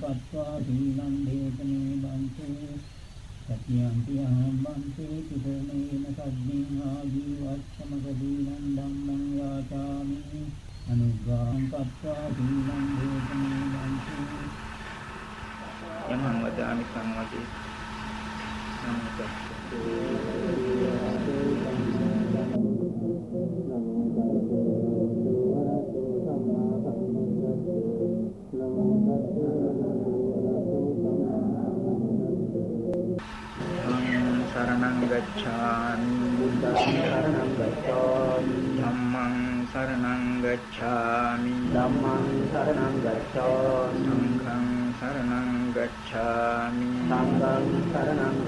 කତ୍වා දීනං දේතනේ බන්තේ සතියම්පි අහම්බන්තේ තිසරණේන සද්දින් ආජීවස්සමක දීනං ධම්මං යාචාමි අනුග්‍රහං කତ୍වා දීනං දේතනේ බන්තේ යමං වදාමි සංවදේ ගච්ඡාමි බුද්ධං සරණං ගච්ඡාමි ධම්මං සරණං ගච්ඡාමි ධම්මං සරණං ගච්ඡාමි සංඝං සරණං ගච්ඡාමි සංඝං සරණං ගච්ඡාමි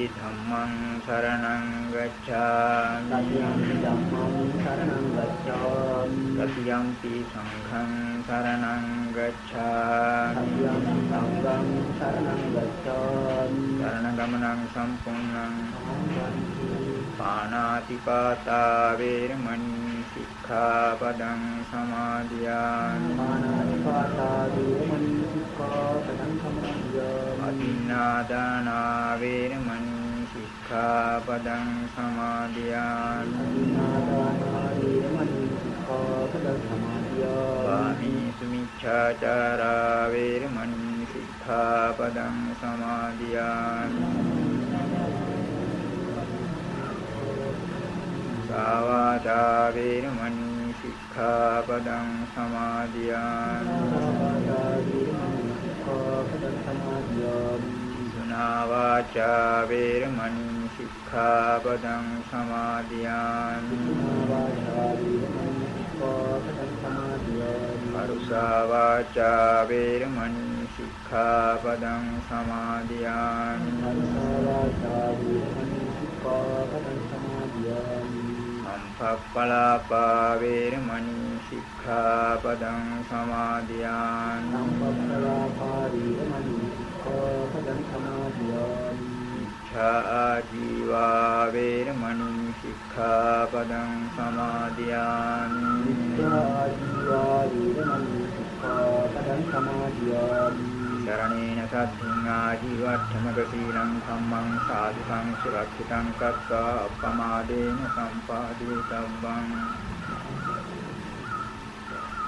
ධම්මං සරණං ගච්ඡාමි। තතියම්පි ධම්මං සරණං ගච්ඡාමි। තතියම්පි සංඝං සරණං ගච්ඡාමි। තතියම්පි සංඝං සරණං ගච්ඡාමි। සරණ ගමනං සම්පූර්ණං පානාතිපාතා වේරමණී සික්ඛාපදං සමාදියාමි। පානාතිපාතා වේරමණී සික්ඛාපදං සමාදියාමි අදින්නාදානා වේරමණී සික්ඛාපදං සමාදියාමි. අදින්නාදානා වේරමණී සික්ඛාපදං සමාදියාමි. සුමිච්ඡාචාරා වේරමණී සික්ඛාපදං සමාදියාමි. සාවාදා වේරමණී සික්ඛාපදං සමාදියාමි සුනා වාචා වේරමණී සික්ඛාපදං සමාදියාමි මරුසා වාචා වේරමණී සික්ඛාපදං සමාදියාමි මරුසා වාචා වේරමණී සික්ඛාපදං සමාදියාමි සම්පප්පලාපා වේරමණී සික්ඛාපදං සමාදියාමි සම්පප්පලාපා වේරමණී සික්ඛාපදං සමාදියාමි ඉච්ඡා ජීවා වේරමණී සික්ඛාපදං සමාදියාමි ඉච්ඡා ජීවා වේරමණී සික්ඛාපදං සමාදියාමි සරණේන සද්ධින් ආජීවට්ඨමක සීලං සම්මං සාදු සංසුරක්ෂිතං කତ୍වා අප්පමාදේන සම්පාදේ සම්බං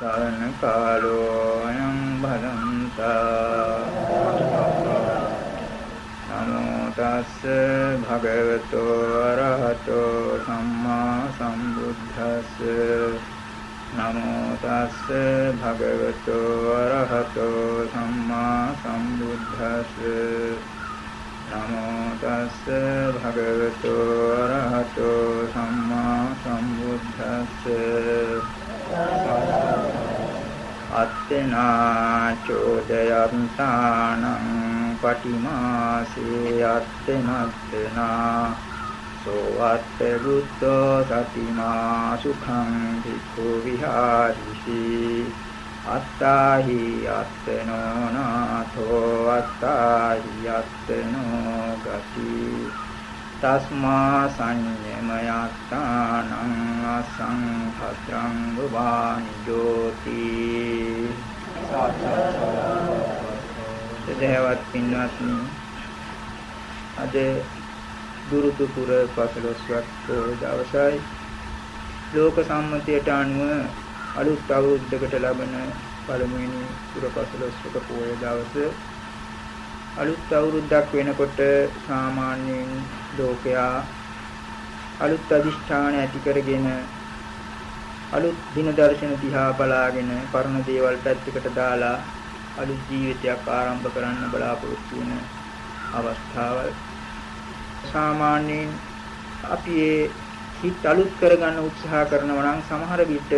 ධම්ම ශ්‍රවණ කාලෝ අයං භදන්තා නමෝ තස්ස භගවතෝ අරහතෝ සම්මා සම්බුද්දස්ස නමෝ තස්ස භගවතු අරහතෝ සම්මා සම්බුද්දස්ස නමෝ තස්ස භගවතු අරහතෝ සම්මා සම්බුද්දස්ස අත්තනා චෝදයන්තානං පටිමාසේ අත්තනත්තනා සෝවත්ත බුද්ධෝ සතිමා සුඛං භික්ඛු විහාරිසි අත්තාහි අත්තනෝ නාථෝ අත්තාහි අත්තනෝ ගති තස්මා සංයමයත්තානං අසංඛත්‍රං වානි ජෝති සදහවත් පින්වත්නි අද දුරුතුපුර පසළොස්වක් දවසයි. ලෝක සම්මතයට අනුව අලුත් අවුරුද්දකට ලබන පළමුවෙනි පුර පසළොස්වක පොය දවස අලුත් අවුරුද්දක් වෙනකොට සාමාන්‍යයෙන් ලෝකයා අලුත් අදිෂ්ඨාන ඇති කරගෙන අලුත් දින දර්ශන දිහා බලාගෙන පරණ දේවල් පැත්තකට දාලා අලුත් ජීවිතයක් ආරම්භ කරන්න බලාපොරොත්තු වෙන අවස්ථාවල් සාමාන්‍යයෙන් අපි ඒ හිත අලුත් කරගන්න උත්සාහ කරනවා නම් සමහර විට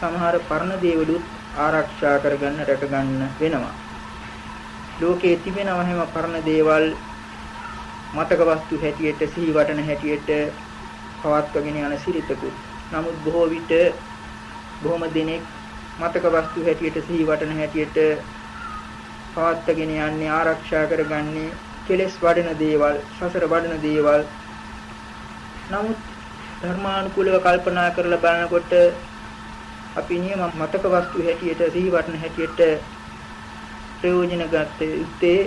සමහර පරණ දේවලුත් ආරක්ෂා කරගන්න රැකගන්න වෙනවා. ලෝකයේ තිබෙනවා හැම පරණ දේවල් මතක වස්තු හැටියට සිහි වටන හැටියට පවත්වගෙන යන සිරිතකුත්. නමුත් බොහෝ විට බොහොම දෙනෙක් මතක වස්තු හැටියට සිහි වටන හැටියට පවත්වගෙන යන්නේ ආරක්ෂා කරගන්නේ කෙලෙස් වඩන දේවල්, සසර වඩන දේවල්. නමුත් ධර්මානුකූලව කල්පනා කරලා බලනකොට අපි නියම මතක වස්තු හැටියට සිහි වටන හැටියට ප්‍රයෝජන ගත යුත්තේ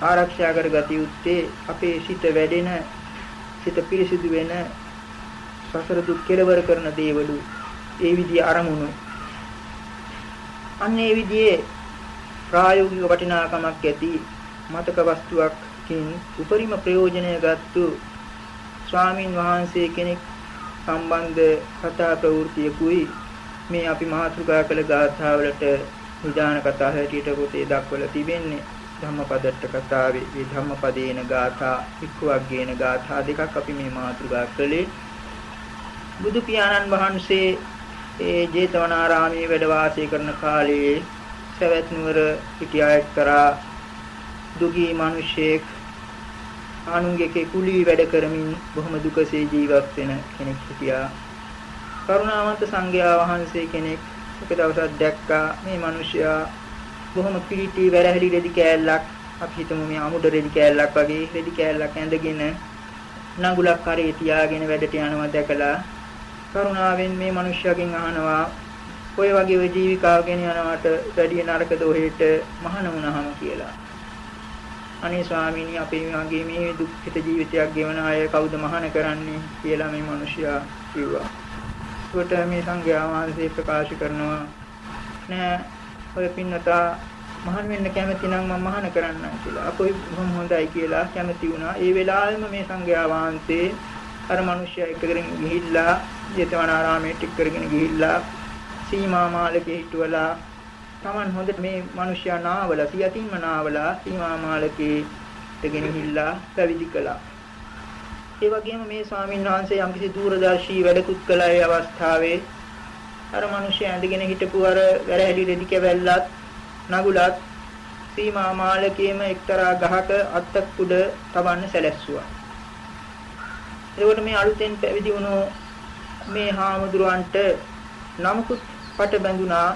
ආරක්ෂා කරගත යුත්තේ අපේ සිත වැඩෙන සිත පිරිසිදු වෙන සසර දුක් කෙලවර කරන දේවලු ඒ විදිහ අරමුණු. අන්න ඒ විදිහේ ප්‍රායෝගික වටිනාකමක් ඇති මතක වස්තුවක්කින් උපරිම ප්‍රයෝජනය ගත්තු ස්වාමින් වහන්සේ කෙනෙක් සම්බන්ධ කතා ප්‍රවෘත්තියකුයි මේ අපි මාතෘකා කළ ගාථාවලට නිදාන කතා හැටියට පොතේ දක්වලා තිබෙන්නේ. ධම්මපදට්ට කතාවේ මේ ධම්මපදේන ගාථා වික්ඛවග්ගේන ගාථා දෙකක් අපි මේ මාතෘකා කළේ බුදු පියාණන් වහන්සේ ඒ ජේතවනාරාමයේ වැඩ වාසය කරන කාලයේ සවැත් නුවර පිටියා එක්තරා දුගී මිනිසෙක් ආනුන්ගේ කුලී වැඩ කරමින් බොහොම දුකසේ ජීවත් වෙන කෙනෙක් හිටියා. කරුණාවන්ත සංඝයා වහන්සේ කෙනෙක් එක දවසක් දැක්කා මේ මිනිසයා බොහොම පිළිටි වැරහැලි රෙදි කෑල්ලක් අපි හිතමු මේ අමුඩ රෙදි කෑල්ලක් වගේ රෙදි කෑල්ලක් ඇඳගෙන නඟුලක් කරේ තියාගෙන වැඩට යනවා දැකලා කරුණාවෙන් මේ මිනිසයාගෙන් අහනවා ඔය වගේ ඔය ජීවිකාව ගෙන යනවට වැඩි නරකද ඔහෙට මහාන වුණාම කියලා. අනේ ස්වාමීනි අපේ වගේ මේ දුක්ඛිත ජීවිතයක් ගෙවන අය කවුද මහාන කරන්නේ කියලා මේ මිනිසයා කිව්වා. ඒකට මේ සංඝයා වහන්සේ ප්‍රකාශ කරනවා නෑ ඔය පින්නතා මහාන වෙන්න කැමති නම් මම මහාන කරන්නම් කියලා. අපොයි බොහොම හොඳයි කියලා කැමති වුණා. ඒ වෙලාවෙම මේ සංඝයා වහන්සේ අර මිනිසයා එක්කගෙන ගිහිල්ලා ජේතවනාරාමයට එක්කගෙන ගිහිල්ලා සීමා මාලකේ හිටවලා Taman හොඳට මේ මිනිසයා නාවලා සියතින්ම නාවලා සීමා මාලකේ ගෙනහිල්ලා පැවිදි කළා. ඒ වගේම මේ ස්වාමීන් වහන්සේ යම්කිසි දූරදර්ශී වැඩකුත් කළා ඒ අවස්ථාවේ අර මිනිසයා ඇඳගෙන හිටපු අර වැරහැලි රෙදි කැවැල්ලත් නගුලත් සීමා මාලකයේම එක්තරා ගහක අත්තක් උඩ තබන්න සැලැස්සුවා. එතකොට මේ අලුතෙන් පැවිදි වුණු මේ හාමුදුරුවන්ට නමකුත් පට බැඳුනා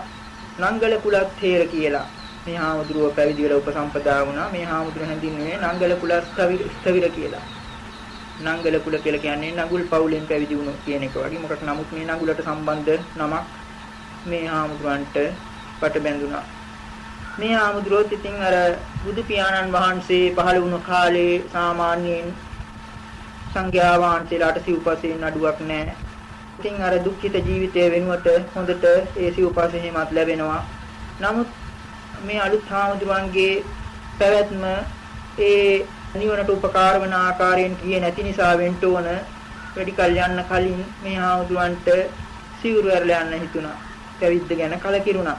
නංගල කුලත් තේර කියලා. මේ හාමුදුරුව පැවිදි වෙලා උපසම්පදා වුණා. මේ හාමුදුරුව හැඳින්වන්නේ නංගල කුලත් ස්ථවිර කියලා. නංගල කුල කියලා කියන්නේ නඟුල් පවුලෙන් පැවිදි වුණු කියන එක වගේ. මොකද නමුත් මේ නඟුලට සම්බන්ධ නමක් මේ හාමුදුරන්ට පට බැඳුනා. මේ හාමුදුරුවෝත් ඉතින් අර බුදු පියාණන් වහන්සේ පහළ වුණු කාලේ සාමාන්‍යයෙන් සංඝයා වහන්සේලාට සිව්පසෙන් නඩුවක් නැහැ. ඉතින් අර දුක්ඛිත ජීවිතය වෙනුවට හොඳට ඒ සිව්පසෙහිමත් ලැබෙනවා. නමුත් මේ අලුත් හාමුදුරන්ගේ පැවැත්ම ඒ නිවනට උපකාර වන ආකාරයෙන් කියේ නැති නිසා වෙන්න ඕන වැඩි කල් යන්න කලින් මේ හාමුදුරන්ට සිවුරු ඇරලා යන්න හිතුණා. පැවිද්ද ගැන කලකිරුණා.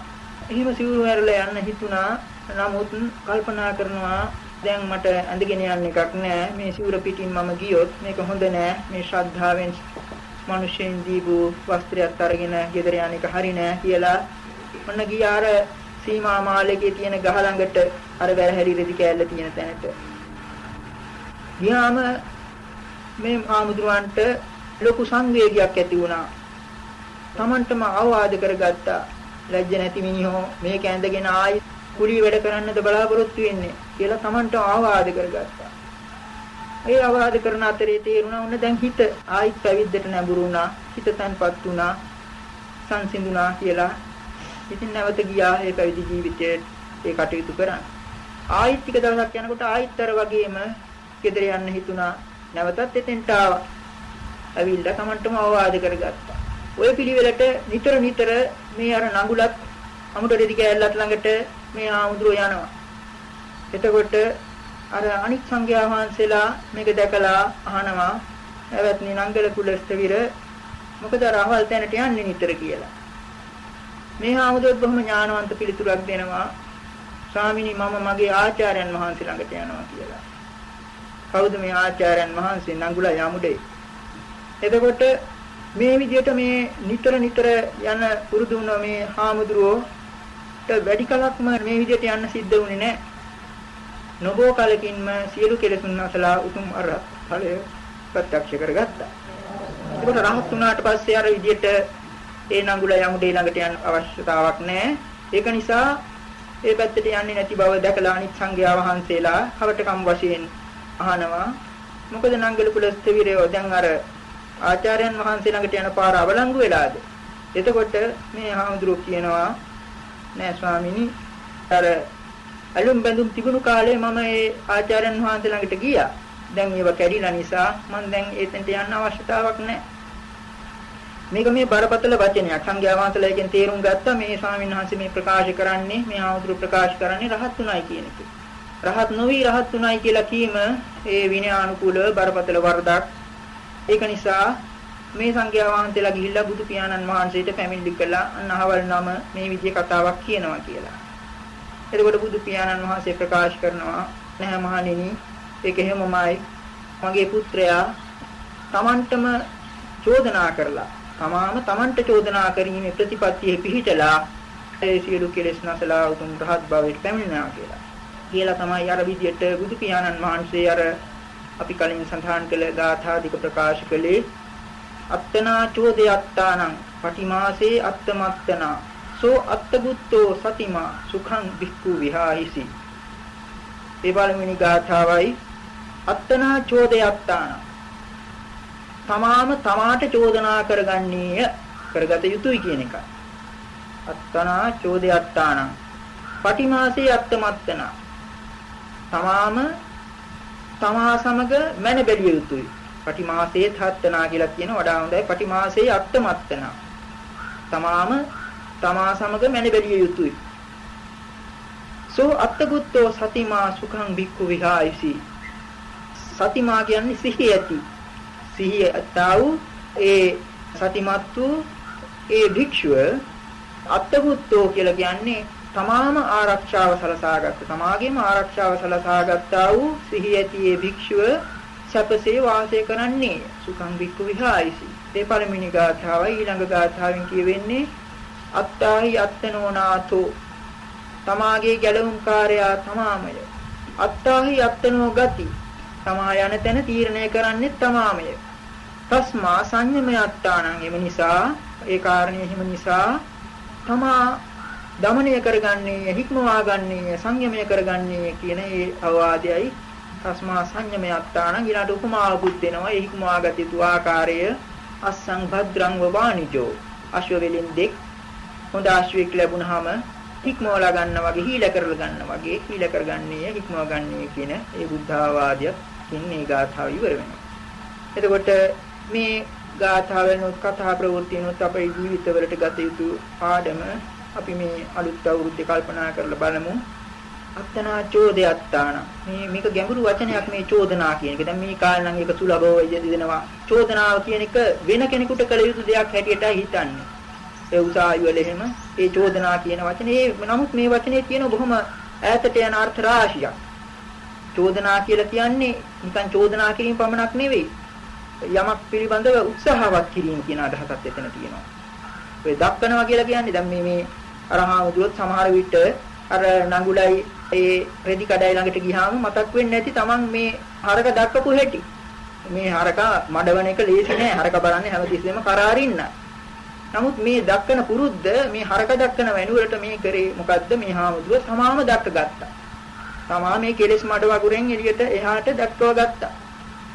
එහෙම සිවුරු ඇරලා යන්න හිතුණා. නමුත් කල්පනා කරනවා දැන් මට ඇඳගෙන යන්න එකක් නෑ මේ සිවුර පිටින් මම ගියොත් මේක හොඳ නෑ මේ ශ්‍රද්ධාවෙන් මිනිසෙන් දීපු වස්ත්‍රයක් අරගෙන ගෙදර යන එක හරි නෑ කියලා ඔන්න ගියාර සීමා මාලකයේ තියෙන ගහ ළඟට අර වැරහැරි රෙදි කෑල්ල තියෙන තැනට ගියාම මේ ආමුදුරන්ට ලොකු සංවේගයක් ඇති වුණා. Tamanටම අවවාද කරගත්තා. ලැජ්ජ නැති මිනිහෝ මේක ඇඳගෙන ආයි කුලී වැඩ කරන්නද බලාපොරොත්තු වෙන්නේ කියලා Tamanට අවවාද කරගත්තා. ඒ අවවාද කරන අතරේ තේරුණා උන්න දැන් හිත ආයිත් පැවිද්දට නැඹුරු වුණා. හිත තන්පත් වුණා. සංසිඳුණා කියලා. ඉතින් නැවත ගියා ඒ පැවිදි ජීවිතයේ ඒ කටයුතු කරන්න. ආයිත් ටික දවසක් යනකොට ආයිත් අර වගේම ගෙදර යන්න හිතුණා. නැවතත් එතෙන්ට ආවා. ඇවිල්ලා Tamanටම අවවාද කරගත්තා. ওই පිළිවෙලට නිතර නිතර මේ අර නඟුලත් අමුඩ රෙදි කෑල්ලත් ළඟට මේ ආමුද්‍රෝ යනවා. එතකොට අර අනික් සංඝයා වහන්සේලා මේක දැකලා අහනවා "ඇවත්නි නංගල කුලස්තවිර මොකද අර අහවල් තැනට යන්නේ නිතර කියලා." මේ ආමුද්‍රොත් බොහොම ඥානවන්ත පිළිතුරක් දෙනවා. "ස්වාමිනී මම මගේ ආචාර්යයන් වහන්සේ ළඟට යනවා" කියලා. කවුද මේ ආචාර්යයන් වහන්සේ නංගුල යමුඩේ? එතකොට මේ විදිහට මේ නිතර නිතර යන පුරුදු වුණ මේ හාමුදුරුවෝට වැඩි කලක්ම මේ විදිහට යන්න සිද්ධ වුණේ නැහැ. නොබෝ කලකින්ම සියලු කෙලෙසුන් නැසලා උතුම් අරහත් ඵලය ප්‍රත්‍යක්ෂ කරගත්තා. ඒකට රහත් වුණාට පස්සේ අර විදිහට ඒ නඟුල යමුඩේ ළඟට යන්න අවශ්‍යතාවක් නැහැ. ඒක නිසා ඒ පැත්තට යන්නේ නැති බව දැකලා අනිත් සංඝයා වහන්සේලා කවටකම් වශයෙන් අහනවා. මොකද නංගල කුලස්තවිරයෝ දැන් අර ආචාර්යයන් වහන්සේ ළඟට යන පාර අවලංගු වෙලාද? එතකොට මේ හාමුදුරුවෝ කියනවා නෑ ස්වාමීනි අර අලුම් බඳුම් තිබුණු කාලේ මම ඒ ආචාර්යයන් වහන්සේ ළඟට ගියා. දැන් ඒව කැඩිලා නිසා මම දැන් එතෙන්ට යන්න අවශ්‍යතාවක් නැහැ. මේක මේ බරපතල වචනයක්. සංඝයා වහන්සේලා එකෙන් තේරුම් ගත්තා මේ ස්වාමීන් වහන්සේ මේ ප්‍රකාශ කරන්නේ මේ ආමුදුරු ප්‍රකාශ කරන්නේ රහත් උනායි කියන එක. රහත් නොවි රහත් උනායි කියලා කීම ඒ විනයානුකූල බරපතල වරදක්. ඒක නිසා මේ සංඝයා වහන්සේලා ගිහිල්ලා බුදු පියාණන් වහන්සේට පැමිණිලි කළා අන්නහවල් නම මේ විදිහේ කතාවක් කියනවා කියලා. එතකොට බුදු පියාණන් වහන්සේ ප්‍රකාශ කරනවා නැහැ මහණෙනි ඒක එහෙමමයි මගේ පුත්‍රයා Tamanටම චෝදනා කරලා තමාම Tamanට චෝදනා කිරීමේ ප්‍රතිපත්තියේ පිහිටලා ඒ සියලු කෙලෙස් නැසලා උතුම් රහත් භවයට පැමිණෙනවා කියලා. කියලා තමයි අර විදියට බුදු පියාණන් වහන්සේ අර අපි කලින් සඳහන් කළ ගාථාදික ප්‍රකාශ කළේ. අත්තනා චෝදයත්තානං පටිමාසේ අත්තමත්තනා. සෝ අත්තබුත්තෝ සතිමා සුඛං වික්ඛු විහාහිසි ඒ බලමිනි ගාථාවයි. අත්තනා චෝදයත්තාන තමාම තමාට චෝදනා කරගන්නේය කරගත යුතුයි කියන එක අත්තනා චෝදයත්තාන පටිමාසේ අත්තමත්තන. තමාම තමා සමග මැන බැලිය යුතුයි පටිමාසේ තත්තනා කියලා කියන වඩා හොඳයි පටිමාසේ අත්තමත්තන තමාම තමා සමග මැන බැලිය යුතුය. සෝ අත්තගුත්තෝ සතිමා සුඛං භික්ඛු විහායිසි. සතිමා කියන්නේ සිහිය ඇති. සිහිය ඇතාවු ඒ සතිමත් වූ ඒ භික්ෂුව අත්තගුත්තෝ කියලා කියන්නේ තමාම ආරක්ෂාව සලසාගත්ත. තමාගේම ආරක්ෂාව සලසාගත්තා වූ සිහිය ඇති ඒ භික්ෂුව සැපසේ වාසය කරන්නේ සුඛං භික්ඛු විහායිසි. ඒ පළවෙනි ගාථාවයි ඊළඟ ගාථාවෙන් කියවෙන්නේ අත්තාහි අත්තනෝනාතෝ තමාගේ ගැලවුම් කාර්යයා තමාමය. අත්තාහි අත්තනෝ ගති. තමා යන තැන තීරණය කරන්නේ තමාමය. තස්මා සංයමය අත්තානං. එම නිසා ඒ කාරණේ හිම නිසා තමා දමනය කරගන්නේ හික්මවා ගන්නේ සංයමය කරගන්නේ කියන ඒ අවවාදයයි තස්මා සංයමය අත්තානං ඊළාට උපමාවකුත් දෙනවා ඒ හික්මවා ගත යුතු ආකාරය අස්සං භද්‍රං වවානිජෝ අශ්ව වෙලින් දෙක් හොඳ ආශ්‍රයයක් ලැබුණාම හික්මවලා ගන්න වගේ හීල කරලා ගන්න වගේ හීල කරගන්නේ හික්මව ගන්නේ කියන ඒ බුද්ධාවාදයකින් මේ ගාථාව ඉවර වෙනවා. එතකොට මේ ගාථාවෙනුත් කතා ප්‍රවෘත්තිනුත් අපේ ජීවිතවලට ගත යුතු පාඩම අපි මේ අලුත් අවුරුද්දේ කල්පනා කරලා බලමු. අත්තනා චෝදයත්තාන මේ මේක ගැඹුරු වචනයක් මේ චෝදනා කියන එක. දැන් මේ කාලේ නම් ඒක සුලභව දෙනවා. චෝදනාව කියන එක වෙන කෙනෙකුට කළ යුතු දෙයක් හැටියට හිතන්නේ. ඒ උසාවි වල එහෙම ඒ චෝදනා කියන වචනේ නමුත් මේ වචනේ තියෙන බොහොම ඈතට යන අර්ථ රාශියක්. චෝදනා කියලා කියන්නේ නිකන් චෝදනා කිරීම පමණක් නෙවෙයි. යමක් පිළිබඳව උත්සාහවත් කිරීම කියන අදහසක් එතන තියෙනවා. ඔය දක්කනවා කියලා කියන්නේ දැන් මේ මේ අරහාමුදුරොත් සමහර විට අර නඟුලයි ඒ රෙදි කඩයි ළඟට ගියාම මතක් වෙන්නේ නැති Taman මේ හරක දක්කපු හැටි. මේ හරක මඩවන එක ලේසි නෑ. හරක බලන්නේ හැමතිස්සෙම කරාරින්න. නමුත් මේ දක්කන පුරුද්ද මේ හරක දක්කන වෙනුවට මේ කරේ මොකද්ද මේ හාමුදුරුව තමාම දක්ක ගත්තා. තමා මේ කෙලෙස් මඩ වගුරෙන් එළියට එහාට දක්කව ගත්තා.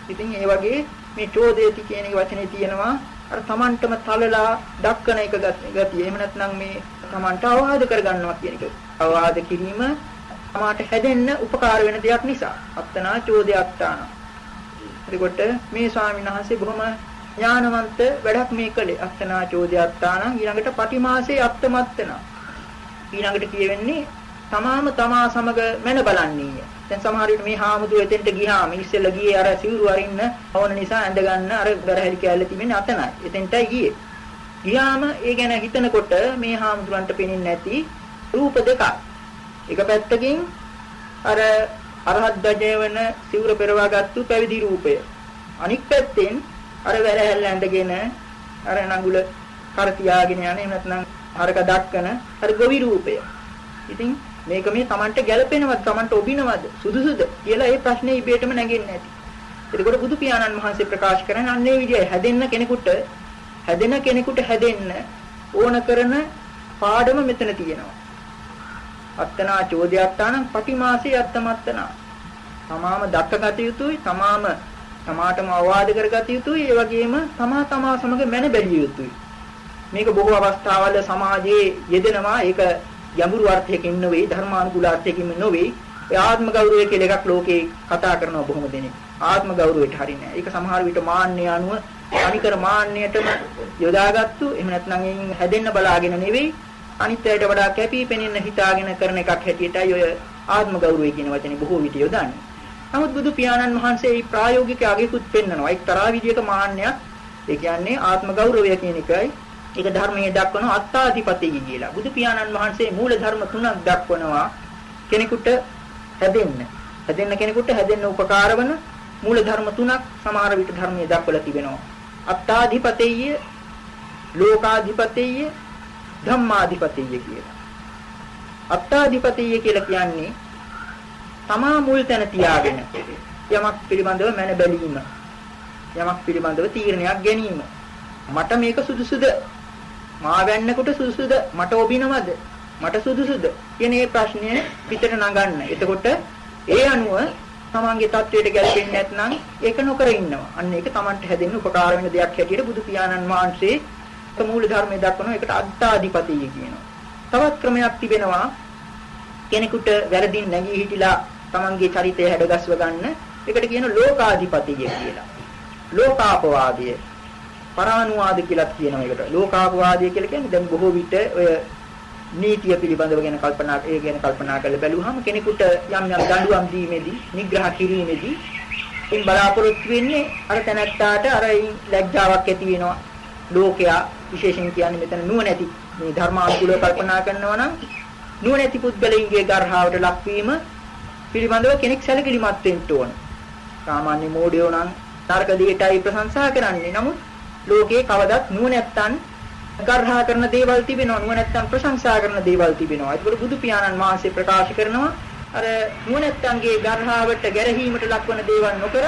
ඉතින් ඒ වගේ මේ චෝදේති කියන වචනේ තියෙනවා අර Tamanටම තලලා දක්කන එක ගතිය. එහෙම නැත්නම් මේ Tamanට අවවාද කරගන්නවා කියන එක. අවවාද කිරීම තමාට හැදෙන්න උපකාර වෙන දෙයක් නිසා. අත්තනා චෝදයත්තාන. එතකොට මේ ස්වාමීන් වහන්සේ බොහොම ඥානවන්ත වැඩක් මේ කළේ. අත්තනා චෝදයත්තාන ඊළඟට පටිමාසේ අත්තමත්තන. ඊළඟට කියවෙන්නේ තමාම තමා සමග මැන බලන්නේය. දැන් සමහර විට මේ හාමුදුරුවෝ එතෙන්ට ගියාම ඉස්සෙල්ලා ගියේ අර සිවුරු අරින්න ඕන නිසා ඇඳ ගන්න අර බරහැලි කැල්ල තිබෙන්නේ අතනයි. එතෙන්ටයි ගියේ. ගියාම ඒ ගැන හිතනකොට මේ හාමුදුරන්ට පේන්නේ නැති රූප දෙකක්. එක පැත්තකින් අර අරහත් ධජය වෙන සිවුර පෙරවාගත්තු පැවිදි රූපය. අනික් පැත්තෙන් අර වැරහැල්ල ඇඳගෙන අර නඟුල කර තියාගෙන යන එහෙම නැත්නම් අරක දක්කන අර ගොවි රූපය. ඉතින් මේක මේ Tamanට ගැළපෙනවද Tamanට ඔබිනවද සුදුසුද කියලා ඒ ප්‍රශ්නේ ඉබේටම නැගෙන්නේ නැති. එතකොට බුදු පියාණන් වහන්සේ ප්‍රකාශ කරන අන්නේ විදිය හැදෙන්න කෙනෙකුට හැදෙන කෙනෙකුට හැදෙන්න ඕන කරන පාඩම මෙතන තියෙනවා. අත්තනා චෝදයත්තානම් පටිමාසේ අත්තමත්තනා. තමාම දක්කගත යුතුයි තමාම තමාටම අවවාද කරගත යුතුයි ඒ වගේම තමා තමා සමග මැන බැලිය යුතුයි. මේක බොහෝ අවස්ථාවල සමාජයේ යෙදෙනවා ඒක ගැඹුරු අර්ථයකින් නෙවෙයි ධර්මානුකූල අර්ථයකින් නෙවෙයි ඒ ආත්ම ගෞරවය කියලා එකක් ලෝකේ කතා කරනවා බොහොම දෙනෙක් ආත්ම ගෞරවයට හරිනේ ඒක සමහර විට මාන්නය අනුව අනිකර මාන්නයටම යොදාගත්තු එහෙම නැත්නම් එයින් හැදෙන්න බලාගෙන නෙවෙයි අනිත්‍යයට වඩා කැපී පෙනෙන්න හිතාගෙන කරන එකක් හැටියටයි ඔය ආත්ම ගෞරවය කියන වචනේ බොහෝ විට යොදන්නේ. නමුත් බුදු පියාණන් වහන්සේ මේ ප්‍රායෝගික අගෙකුත් පෙන්නනවා. එක්තරා විදියක මාන්නයක් ඒ කියන්නේ ආත්ම ගෞරවය කියන එකයි ඒක ධර්මයේ දක්වන අත්තාධිපතිය කියලා. බුදු පියාණන් වහන්සේ මූල ධර්ම තුනක් දක්වනවා කෙනෙකුට හැදෙන්න. හැදෙන්න කෙනෙකුට හැදෙන්න උපකාර වන මූල ධර්ම තුනක් සමහර විට ධර්මයේ දක්වලා තිබෙනවා. අත්තාධිපතිය, ලෝකාධිපතිය, ධම්මාධිපතිය කියලා. අත්තාධිපතිය කියලා කියන්නේ තමා මුල් තැන තියාගෙන යමක් පිළිබඳව මන බැලීම. යමක් පිළිබඳව තීරණයක් ගැනීම. මට මේක සුදුසුද මා වැන්නකොට සුදුසුද මට ඔබිනවද මට සුදුසුද කියන මේ ප්‍රශ්නය පිටට නගන්න. එතකොට ඒ අනුව තමන්ගේ தത്വයට ගැලපෙන්නේ නැත්නම් ඒක නොකර ඉන්නවා. අන්න ඒක තමන්ට හැදෙන්න උපකාර වෙන දෙයක් හැටියට බුදු පියාණන් වහන්සේ මූල ධර්මයේ දක්වනවා. ඒකට අත්තාධිපතිය කියනවා. තවත් ක්‍රමයක් තිබෙනවා කෙනෙකුට වැරදින් නැගී හිටිලා තමන්ගේ චරිතය හැඩගස්ව ගන්න. ඒකට කියන ලෝකාධිපතිය කියලා. ලෝකාපවාදය පරානුවාද කියලා කියනවා ඒකට. ලෝකාපවාදය කියලා කියන්නේ දැන් බොහෝ විට ඔය නීතිය පිළිබඳව ගැන කල්පනා ඒ ගැන කල්පනා කරලා බැලුවහම කෙනෙකුට යම් යම් දඬුවම් දීමේදී නිග්‍රහ කිරීමේදී ඉන් බලාපොරොත්තු වෙන්නේ අර තැනැත්තාට අර ලැජ්ජාවක් ඇති වෙනවා. ලෝකයා විශේෂයෙන් කියන්නේ මෙතන නුවණැති මේ ධර්මානුකූලව කල්පනා කරනවා නම් නුවණැති පුද්ගලයින්ගේ ගර්හාවට ලක්වීම පිළිබඳව කෙනෙක් සැලකිලිමත් වෙන්න ඕන. සාමාන්‍ය මෝඩයෝ නම් තර්ක දෙයටයි ප්‍රශංසා කරන්නේ. නමුත් ලෝකේ කවදත් නුවණැත්තන් ගර්හා කරන දේවල් තිබෙනවා නුවණැත්තන් ප්‍රශංසා කරන දේවල් තිබෙනවා. ඒකට බුදු පියාණන් වහන්සේ ප්‍රකාශ කරනවා අර නුවණැත්තන්ගේ ගර්හාවට ගැරහීමට ලක්වන දේවල් නොකර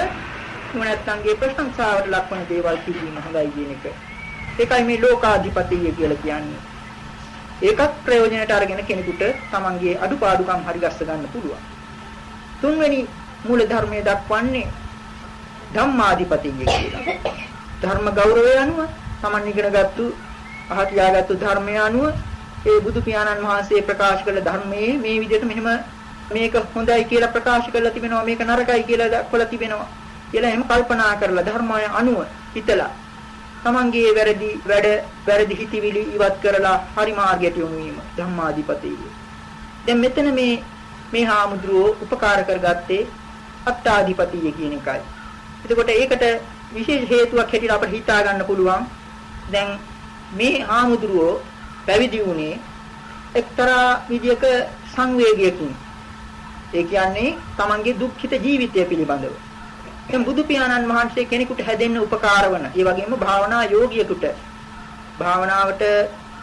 නුවණැත්තන්ගේ ප්‍රශංසාවට ලක්වන දේවල් කිරීම හොඳයි කියන එක. ඒකයි මේ ලෝකාධිපතිය කියලා කියන්නේ. ඒකත් ප්‍රයෝජනයට අරගෙන කෙනෙකුට තමන්ගේ අඩුපාඩුකම් හරි ගස්ස ගන්න පුළුවන්. තුන්වෙනි මූල ධර්මයේ දක්වන්නේ ධම්මාධිපතිය කියලා. ධර්ම ගෞරවය අනුව Taman ඉගෙනගත්තු අහ තියාගත්තු ධර්මය අනුව ඒ බුදු පියාණන් වහන්සේ ප්‍රකාශ කළ ධර්මයේ මේ විදිහට මෙහෙම මේක හොඳයි කියලා ප්‍රකාශ කරලා තිබෙනවා මේක නරකයි කියලා දක්වලා තිබෙනවා කියලා එහෙම කල්පනා කරලා ධර්මය අනුව හිතලා තමන්ගේ වැරදි වැඩ වැරදි හිතවිලි ඉවත් කරලා හරි මාර්ගයට යොමු වීම ධම්මාධිපතිය. දැන් මෙතන මේ මේ හාමුදුරුවෝ උපකාර කරගත්තේ අත්තාධිපතිය කියන එකයි. එතකොට ඒකට විශේෂ හේතුවක් හැටියට අපිට හිතා ගන්න පුළුවන්. දැන් මේ ආමුදුරෝ පැවිදි වුණේ එක්තරා විදියක සංවේගයකින්. ඒ කියන්නේ තමන්ගේ දුක්ඛිත ජීවිතය පිළිබඳව. දැන් බුදු පියාණන් වහන්සේ කෙනෙකුට හැදෙන්න උපකාර වන, ඒ වගේම භාවනා යෝගියෙකුට භාවනාවට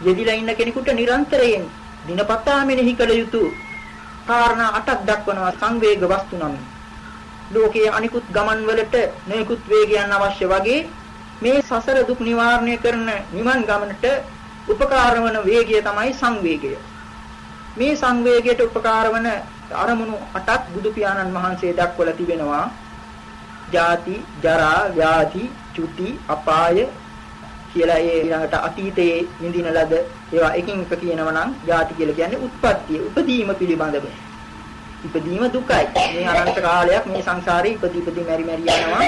යෙදිලා ඉන්න කෙනෙකුට නිරන්තරයෙන් දිනපතා මෙනෙහි කළ යුතු කාරණා අටක් දක්වනවා සංවේග වස්තු නම්. ලෝකයේ අනිකුත් ගමන් වලට නොයෙකුත් වේගයන් අවශ්‍ය වගේ මේ සසර දුක් නිවාරණය කරන නිවන් ගමනට උපකාර වන වේගය තමයි සංවේගය. මේ සංවේගයට උපකාර වන අරමුණු අටක් බුදු පියාණන් වහන්සේ දක්වලා තිබෙනවා. ජාති, ජරා, ව්‍යාධි, චුති, අපාය කියලා ඒ ඊළඟට අතීතයේ විඳින ලද ඒවා එකින් එක කියනවා නම් ජාති කියලා කියන්නේ උත්පත්තිය, උපදීම පිළිබඳව. ඉපදීම දුකයි. මේ අනන්ත කාලයක් මේ සංසාරේ ඉපදී ඉපදී මෙරි මෙරි යනවා.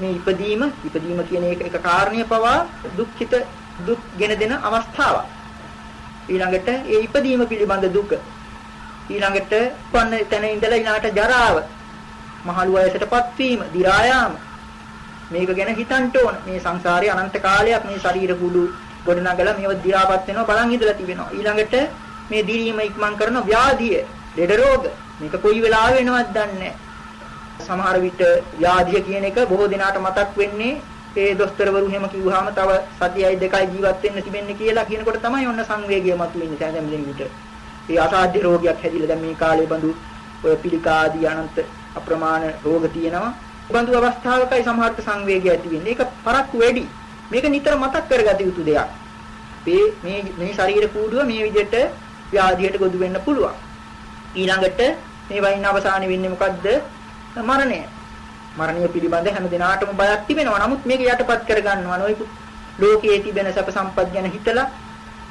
මේ ඉපදීම ඉපදීම කියන එක එක කාරණිය පවා දුක්ඛිත දුක් ගෙන දෙන අවස්ථාවක්. ඊළඟට ඒ ඉපදීම පිළිබඳ දුක. ඊළඟට පන්න තැන ඉඳලා ඊළඟට ජරාව. මහලු වයසටපත් වීම, දි รา යාම. මේක ගැන හිතන්න ඕන. මේ සංසාරේ අනන්ත කාලයක් මේ ශරීර කුඩු ගොඩනගලා මේව දි รา පත් වෙනවා බලන් ඉඳලා තිබෙනවා. ඊළඟට මේ දිරීම ඉක්මන් කරන ව්‍යාධිය, ලෙඩ රෝග මේක කොයි වෙලාවෙ වෙනවද දන්නේ සමහර විට ව්‍යාධිය කියන එක බොහෝ දිනාට මතක් වෙන්නේ ඒ දොස්තරවරු එහෙම කිව්වහම තව සතියයි දෙකයි ජීවත් වෙන්න තිබෙන්නේ කියලා කියනකොට තමයි ඔන්න සංවේගය මතුවෙන්නේ සෑම දෙනෙකුට. ඒ අසාධ්‍ය රෝගයක් හැදිලා දැන් මේ කාලේ බඳු ඔය පිළිකා ආදී අනන්ත අප්‍රමාණ රෝග තියෙනවා. බඳු අවස්ථාවකයි සමහරට සංවේගය ඇති වෙන්නේ. ඒක පරක්කු වැඩි. මේක නිතර මතක් කරගත යුතු දෙයක්. මේ මේ මේ ශරීර කූඩුව මේ විදිහට ව්‍යාධියට ගොදු වෙන්න පුළුවන්. ඊළඟට මේ වයින් අවසානයේ වෙන්නේ මොකද්ද? මරණය. මරණය පිළිබඳ හැම දිනාටම බයක් තිබෙනවා. නමුත් මේක යටපත් කරගන්නවා නොයිකුත් ලෝකයේ තිබෙන සැප සම්පත් ගැන හිතලා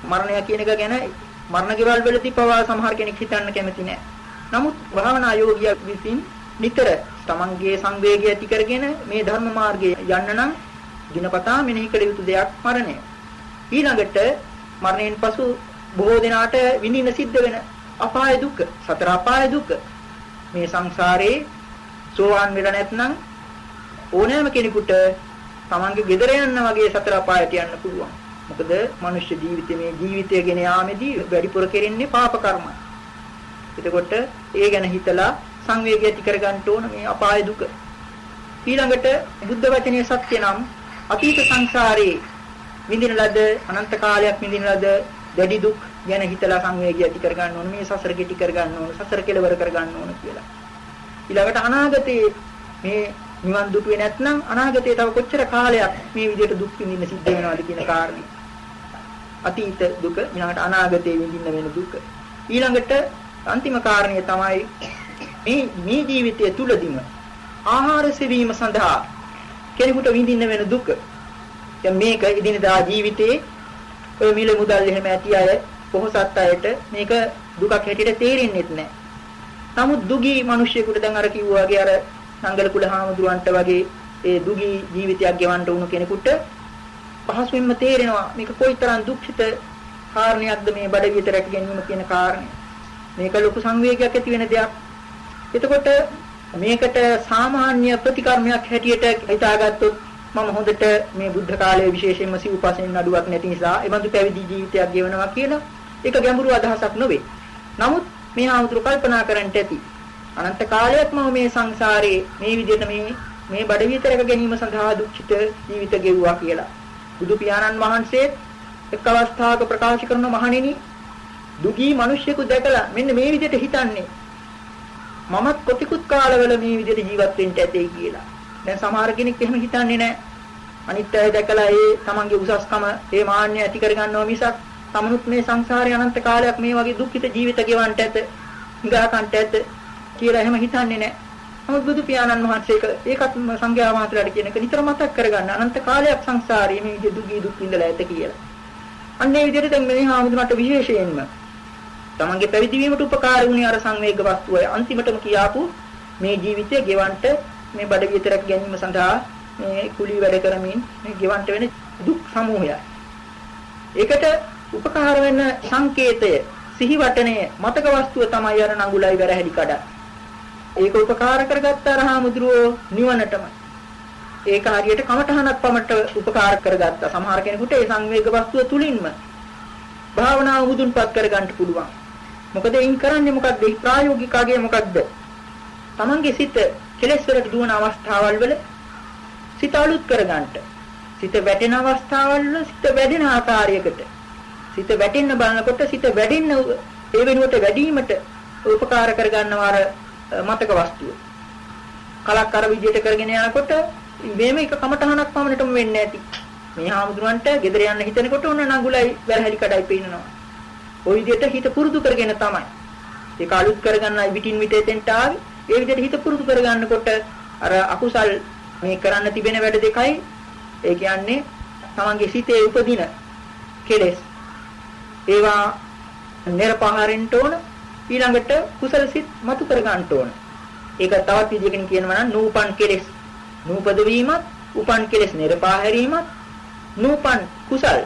මරණය කියන එක ගැන මරණ ගෙවල් වලදී පවා සමහර කෙනෙක් හිතන්න කැමති නැහැ. නමුත් භාවනා යෝගියා විසින් නිතර තමන්ගේ සංවේගය ඇති කරගෙන මේ ධර්ම මාර්ගයේ යන්න නම් දිනපතා මෙනෙහි කළ යුතු දෙයක් මරණය. ඊළඟට මරණයෙන් පසු බොහෝ දෙනාට විඳින්න සිද්ධ වෙන අපාය දුක, සතර අපාය දුක. මේ සංසාරේ සෝවාන් වෙලා නැත්නම් ඕනෑම කෙනෙකුට තමන්ගේ gedara යන්න වගේ සතර අපායට යන්න පුළුවන්. මොකද මනුෂ්‍ය ජීවිතයේ මේ ජීවිතය ගෙන යාමේදී වැඩිපුර කෙරෙන්නේ පාප කර්මයි. එතකොට ඒ ගැන හිතලා සංවේගය ඇති කරගන්න ඕන මේ අපාය දුක. ඊළඟට බුද්ධ වචනේ සත්‍ය නම් අතීත සංසාරේ විඳින ලද අනන්ත කාලයක් විඳින ලද දැඩි දුක් ගැන හිතලා සංවේගය ඇති කරගන්න ඕන මේ සසර කෙටි කරගන්න ඕන සසර කෙලවර කරගන්න ඕන කියලා. ඊළඟට අනාගතේ මේ නිවන් දුටුවේ නැත්නම් අනාගතේ තව කොච්චර කාලයක් මේ විදිහට දුක් විඳින්න සිද්ධ වෙනවද කියන කාරණේ. අතීත දුක ඊළඟට අනාගතේ විඳින්න වෙන දුක. ඊළඟට අන්තිම කාරණය තමයි මේ මේ ජීවිතය තුලදීම ආහාර සෙවීම සඳහා කෙනෙකුට විඳින්න වෙන දුක. දැන් මේක ඉදිනදා ජීවිතේ ඔය මිල මුදල් එහෙම ඇති අය පොහොසත් අයට මේක දුකක් හැටියට තේරෙන්නේ නැහැ. නමුත් දුගී මිනිස්සුෙකුට දැන් අර කිව්වා වගේ අර සංගල කුල හාමුදුරන්ට වගේ ඒ දුගී ජීවිතයක් ගෙවන්න වුණු කෙනෙකුට පහසුවෙන්ම තේරෙනවා මේක කොයිතරම් දුක්ඛිත කාරණයක්ද මේ බඩගියට රැක ගැනීම කියන කාරණය. මේක ලොකු සංවේගයක් ඇති වෙන දෙයක්. එතකොට මේකට සාමාන්‍ය ප්‍රතිකර්මයක් හැටියට හිතාගත්තොත් මම හොඳට මේ බුද්ධ කාලයේ විශේෂයෙන්ම සිව්පසෙන් නඩුවක් නැති නිසා එබඳු පැවිදි ජීවිතයක් ගෙවනවා කියලා ඒක ගැඹුරු අදහසක් නොවේ. නමුත් මේ ආමුතුරු කල්පනා කරන්නට ඇති. අනන්ත කාලයක් මම මේ සංසාරේ මේ විදිහට මේ මේ බඩ විතරක ගැනීම සඳහා දුක්ඛිත ජීවිත ගෙවුවා කියලා. බුදු පියාණන් වහන්සේ එක් අවස්ථාවක ප්‍රකාශ කරන මහණෙනි දුගී මිනිස්සෙකු දැකලා මෙන්න මේ විදිහට හිතන්නේ මමත් කොතිකුත් කාලවල මේ විදිහට ජීවත් වෙන්න ඇතේ කියලා. දැන් සමහර කෙනෙක් එහෙම හිතන්නේ නැහැ. අනිත් අය දැකලා ඒ තමන්ගේ උසස්කම ඒ මාන්නය ඇති කරගන්නවා මිසක් තමනුත් මේ සංසාරේ අනන්ත කාලයක් මේ වගේ දුක්ඛිත ජීවිත ගෙවන්න ඇත, හිඟාකන්ට ඇත කියලා එහෙම හිතන්නේ නැහැ. නමුත් බුදු පියාණන් වහන්සේ ඒකත් සංඝයා වහන්සේලාට කියන එක නිතර මතක් කරගන්න අනන්ත කාලයක් සංසාරයේ මේ විදිහ දුකී දුක් විඳලා ඇත කියලා. අන්න ඒ විදිහට දැන් මේ හාමුදුරන්ට විශේෂයෙන්ම තමන්ගේ පැවිදි වීමට උපකාර වුණේ අර සංවේග වස්තුවයි අන්තිමටම කියාපු මේ ජීවිතය ගෙවන්න මේ බඩ විතරක් ගැනීම සඳහා මේ කුලී වැඩ කරමින් මේ ගෙවන්න වෙන දුක් සමූහයයි. ඒකට උපකාර වෙන සංකේතය සිහිවටනය මතක වස්තුව තමයි අර නඟුලයි වැරහැලි කඩ. ඒක උපකාර කරගත්ත අරහාමුදුරුවෝ නිවනටම. ඒක හරියට කමඨහනක් පමට උපකාර කරගත්තා. සමහර කෙනෙකුට ඒ සංවේග වස්තුව තුලින්ම භාවනාව මුදුන්පත් කරගන්න පුළුවන්. මොකද එයින් කරන්නේ මොකද්ද? ප්‍රායෝගිකගේ මොකද්ද? Tamange සිත කෙලෙස් වලට දුවන අවස්ථාවල් වල සිත අලුත් කරගන්නට. සිත වැටෙන අවස්ථාවල් වල සිත වැඩෙන ආකාරයකට. සිත වැටෙන්න බලනකොට සිත වැඩෙන්න ඒ වෙනුවට වැඩිවීමට උපකාර කරගන්නවා අර මතක වස්තුව. කලක් අර විදියට කරගෙන යනකොට මේම එක කමටහනක් පමණටම වෙන්නේ නැති. මේ හාමුදුරන්ට ගෙදර යන්න හිතනකොට ඔන්න නඟුලයි වැරහැලි කඩයි පේනවා. ওই විදියට හිත පුරුදු කරගෙන තමයි. ඒක අලුත් කරගන්නයි විටින් විට එතෙන්ට ආවේ. ඒ විදියට හිත පුරුදු කරගන්නකොට අර අකුසල් මේ කරන්න තිබෙන වැඩ දෙකයි ඒ කියන්නේ තමන්ගේ සිතේ උපදින කෙලෙස් ඒවා නිර්පහාරෙන්ට ඕන ඊළඟට කුසල සිත් මතු කර ගන්නට ඕන. ඒක තවත් විදිහකින් කියනවා නම් නූපන් කෙලෙස් නූපද වීමත්, උපන් කෙලෙස් නිර්පාහැරීමත්, නූපන් කුසල්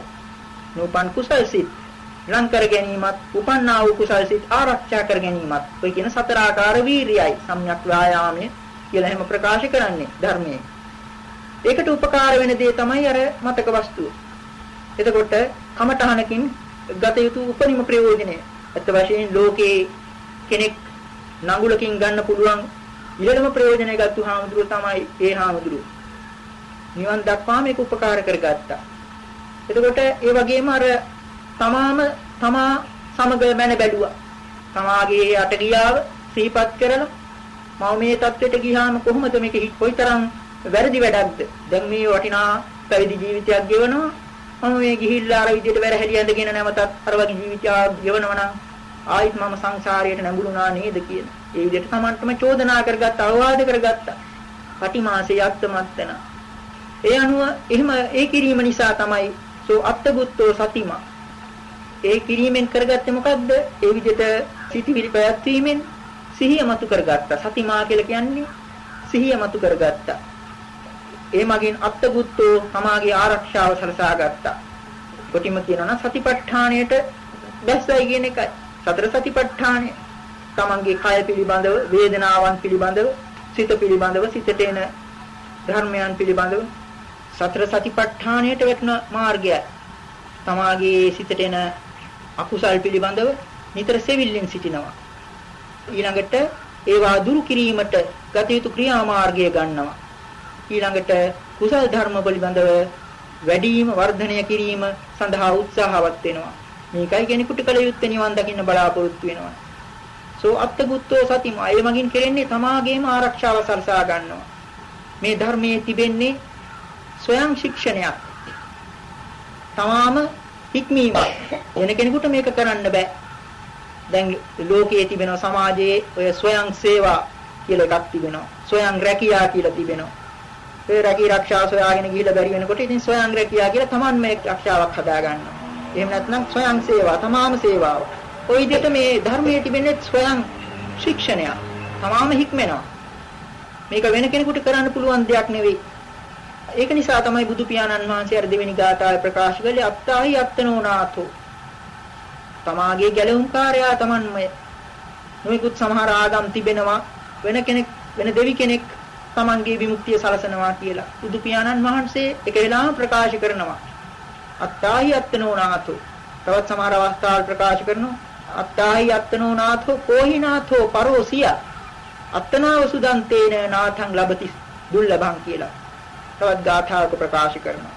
නූපන් කුසල් සිත් ලං කර ගැනීමත්, උපන්නා වූ කුසල් සිත් ආරක්ෂා කර ගැනීමත් ඔය කියන සතර ආකාර වීරියයි සම්‍යක් ව්‍යායාමයේ කියලා එහෙම ප්‍රකාශ කරන්නේ ධර්මයේ. ඒකට උපකාර වෙන දේ තමයි අර මතක වස්තුව. එතකොට කමඨහනකින් ගත යුතු උපරිම ප්‍රයෝජනය. අත් වශයෙන් ලෝකේ කෙනෙක් නඟුලකින් ගන්න පුළුවන් ඉහළම ප්‍රයෝජනය ගත්තු හාමුදුරුව තමයි ඒ හාමුදුරුව. නිවන් දක්වා මේක උපකාර කරගත්තා. එතකොට ඒ වගේම අර තමාම තමා සමග මැන බැලුවා. තමාගේ යට ගියාව සිහිපත් කරලා මම මේ தත්වෙට ගියාම කොහොමද මේක කොයිතරම් වැරදි වැඩක්ද? දැන් මේ වටිනා පැවිදි ජීවිතයක් ගෙවනවා මම මේ ගිහිල්ලා අර විදිහට වැරහැලි ඇඳගෙන නැවතත් අර වගේ ජීවිතයක් ගෙවනවා නම් ආයිත් මම සංසාරයට නැඹුරුණා නේද කියන. ඒ විදිහට Tamanටම චෝදනා කරගත්ත අවවාද කරගත්ත. පටිමාසේ යක්තමත් වෙන. ඒ අනුව එහෙම ඒ කිරීම නිසා තමයි සෝ අත්තගුත්තෝ සතිමා. ඒ කිරීමෙන් කරගත්තේ මොකද්ද? ඒ විදිහට සිටිවිලි පැවැත්වීමෙන් සිහිය මතු කරගත්තා. සතිමා කියලා කියන්නේ සිහිය මතු කරගත්තා. ඒ මගින් අත්තගුත්තෝ තමාගේ ආරක්ෂාව සලසා ගත්තා. කොටිම කියනවා නම් සතිපට්ඨාණයට දැස්සයි කියන එකයි. සතර සතිපට්ඨානය තමන්ගේ කය පිළිබඳව වේදනාවන් පිළිබඳව සිත පිළිබඳව සිතට එන ධර්මයන් පිළිබඳව සතර සතිපට්ඨානයට වැටෙන මාර්ගය තමාගේ සිතට එන අකුසල් පිළිබඳව නිතර සෙවිල්ලෙන් සිටිනවා ඊළඟට ඒවා දුරු කිරීමට ගත යුතු ක්‍රියාමාර්ගය ගන්නවා ඊළඟට කුසල් ධර්ම පිළිබඳව වැඩිම වර්ධනය කිරීම සඳහා උත්සාහවත් වෙනවා මේකයි කෙනෙකුට කල යුත්තේ නිවන් දකින්න බලාපොරොත්තු වෙනවා. සෝ අත්තගුත්තෝ සතිම අය මගින් කෙරෙන්නේ තමාගේම ආරක්ෂාව සලසා ගන්නවා. මේ ධර්මයේ තිබෙන්නේ ස්වයං ශික්ෂණයක්. තමාම හික්මීමක්. වෙන කෙනෙකුට මේක කරන්න බෑ. දැන් ලෝකයේ තිබෙන සමාජයේ ඔය ස්වයං සේවා කියලා එකක් තිබෙනවා. ස්වයං රැකියා කියලා තිබෙනවා. ඒ රැකී ආරක්ෂා සොයාගෙන ගිහිල්ලා බැරි වෙනකොට ඉතින් ස්වයං රැකියා කියලා Taman මේ ආරක්ෂාවක් හදා ගන්නවා. එහෙම නැත්නම් ස්වයං සේවා, තමාම සේවාව. ওই විදිහට මේ ධර්මයේ තිබෙන්නේ ස්වයං ශික්ෂණය. තමාම හික්මෙනවා. මේක වෙන කෙනෙකුට කරන්න පුළුවන් දෙයක් නෙවෙයි. ඒක නිසා තමයි බුදු පියාණන් වහන්සේ අර දෙවෙනි ගාථාවේ ප්‍රකාශ කළේ අත්තාහි අත්තනෝනාතෝ. තමාගේ ගැලවුම්කාරයා Tamanමය. නොයෙකුත් සමහර ආගම් තිබෙනවා වෙන කෙනෙක් වෙන දෙවි කෙනෙක් තමන්ගේ විමුක්තිය සලසනවා කියලා. බුදු පියාණන් වහන්සේ එක වෙලාවම ප්‍රකාශ කරනවා. අත්තාහි අත්නෝනාතෝ තවත් සමහර අවස්ථාවල් ප්‍රකාශ කරනවා. අත්තාහි අත්නෝනාතෝ කෝහිනාතෝ පරෝසිය. අත්නාව සුදන්තේන නාථං ලබති දුර්ලභං කියලා. තවත් ගාථාවක ප්‍රකාශ කරනවා.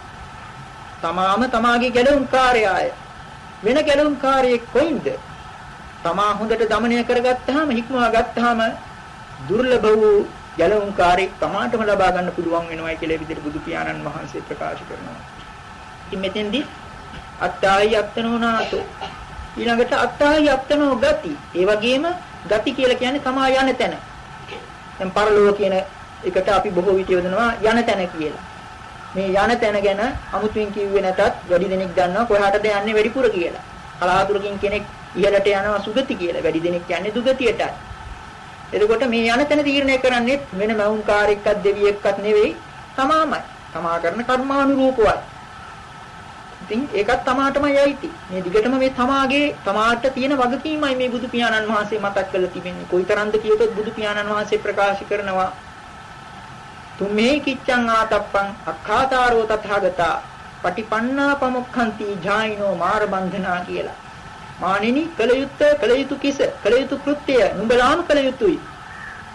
තමාම තමාගේ ගැලුම් කාර්යය වෙන ගැලුම් කාර්යයේ කොයින්ද? තමා හොඳට দমনය කරගත්තාම හික්මවා ගත්තාම දුර්ලභ වූ ගැලුම්කාරයෙක් තමාටම ලබා ගන්න පුළුවන් වෙනවා කියලා විදිහට බුදු පියාණන් වහන්සේ ප්‍රකාශ කරනවා ඉතින් මෙතෙන්දි අත්තායි අත්තනෝනාතෝ ඊළඟට අත්තායි අත්තනෝ ගති. ඒ වගේම ගති කියලා කියන්නේ තමා යන තැන. දැන් පරලෝක කියන එකට අපි බොහෝ විට යොදනවා යන තැන කියලා. මේ යන තැන ගැන අමුතුවෙන් කිව්වේ නැතත් වැඩි දෙනෙක් දන්නවා කොහාටද යන්නේ වැඩිපුර කියලා. කලාතුරකින් කෙනෙක් ඉහළට යනවා සුගති කියලා. වැඩි දෙනෙක් යන්නේ දුගතියටයි. එතකොට මේ යන තැන තීරණය කරන්නේ වෙන මවුන්කාරයෙක්වත් දෙවියෙක්වත් නෙවෙයි තමාමයි. තමා කරන කර්මානුරූපවයි. ඉතින් ඒකත් තමාටමයි අයිති. මේ දිගටම මේ තමාගේ තමාට තියෙන වගකීමයි මේ බුදු පියාණන් වහන්සේ මතක් කරලා තිබෙන්නේ. කොයිතරම්ද කියතොත් බුදු පියාණන් වහන්සේ ප්‍රකාශ කරනවා තුම්මේ කිච්ඡං ආතප්පං අක්ඛාතාරෝ තථාගතා පටිපන්නා පමුක්ඛන්ති ජායිනෝ මාර බන්ධනා කියලා. මානිනි කල යුත්ත කල යුතු කිස කල යුතු කෘත්‍ය නුඹලාම කල යුතුයි.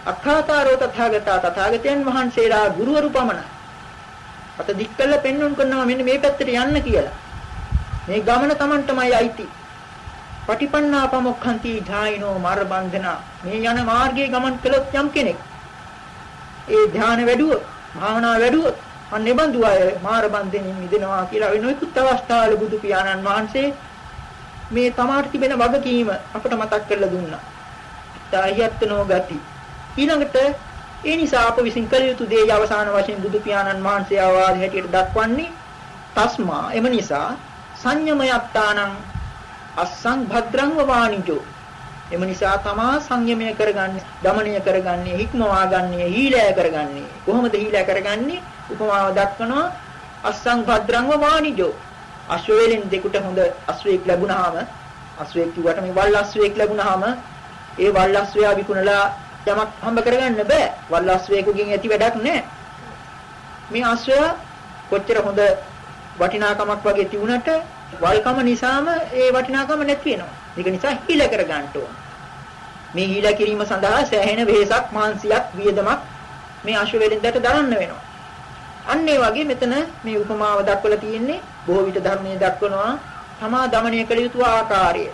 අක්ඛාතාරෝ තථාගතා තථාගතයන් වහන්සේලා ගුරුවරු පමණ අත දික් කළ පෙන්වුම් කරනවා මෙන්න මේ පැත්තට යන්න කියලා. මේ ගමන Tamanටමයි අයිති. පටිපන්නාපමොක්ඛන්ති ධායිනෝ මාර බන්ධනා මේ යන මාර්ගයේ ගමන් කළොත් යම් කෙනෙක් ඒ ධානය වැඩුවොත් භාවනා වැඩුවොත් අන්නේ බඳු අය මාර බන්ධෙනින් මිදෙනවා කියලා වෙනොයිකුත් අවස්ථාවල බුදු පියාණන් වහන්සේ මේ තමාට තිබෙන වගකීම අපට මතක් කරලා දුන්නා. තාහියත් නොගති. ඊළඟට ඒ නිසා අප විසින් කළ යුතු දේ අවසාන වශයෙන් බුදු පියාණන් වහන්සේ ආවාද හැටියට දක්වන්නේ තස්මා. එම නිසා සංයමයත්තානම් අස්සං භද්‍රං වාණිජෝ එම නිසා තමා සංයමය කරගන්නේ দমনය කරගන්නේ හික්මවා ගන්නේ හීලය කරගන්නේ. කොහොමද හීලය කරගන්නේ? උපමාව දක්වනවා අස්සං භද්‍රං වාණිජෝ අශ්වවේලෙන් දෙකට හොඳ අශ්වයෙක් ලැබුණාම අශ්වයෙක් කිව්වට මේ වල් අශ්වයෙක් ලැබුණාම ඒ වල් අශ්වයා විකුණලා යමක් හම්බ කරගන්න බෑ. වල් අශ්වයෙකුගෙන් ඇති වැඩක් නෑ. මේ අශ්වයා කොච්චර හොඳ වටිනාකමක් වගේ තිබුණට වල්කම නිසාම ඒ වටිනාකම නැති වෙනවා. ඒක නිසා හිල කර ගන්න ඕන. මේ හිල කිරීම සඳහා සෑහෙන වෙහසක් මානසියක් වියදමක් මේ අශ්ව වෙලින්දට දරන්න වෙනවා. අන්න ඒ වගේ මෙතන මේ උපමාව දක්වලා තියෙන්නේ බොහෝ විට ධර්මයේ දක්වනවා තමා দমনය කළ යුතු ආකාරය.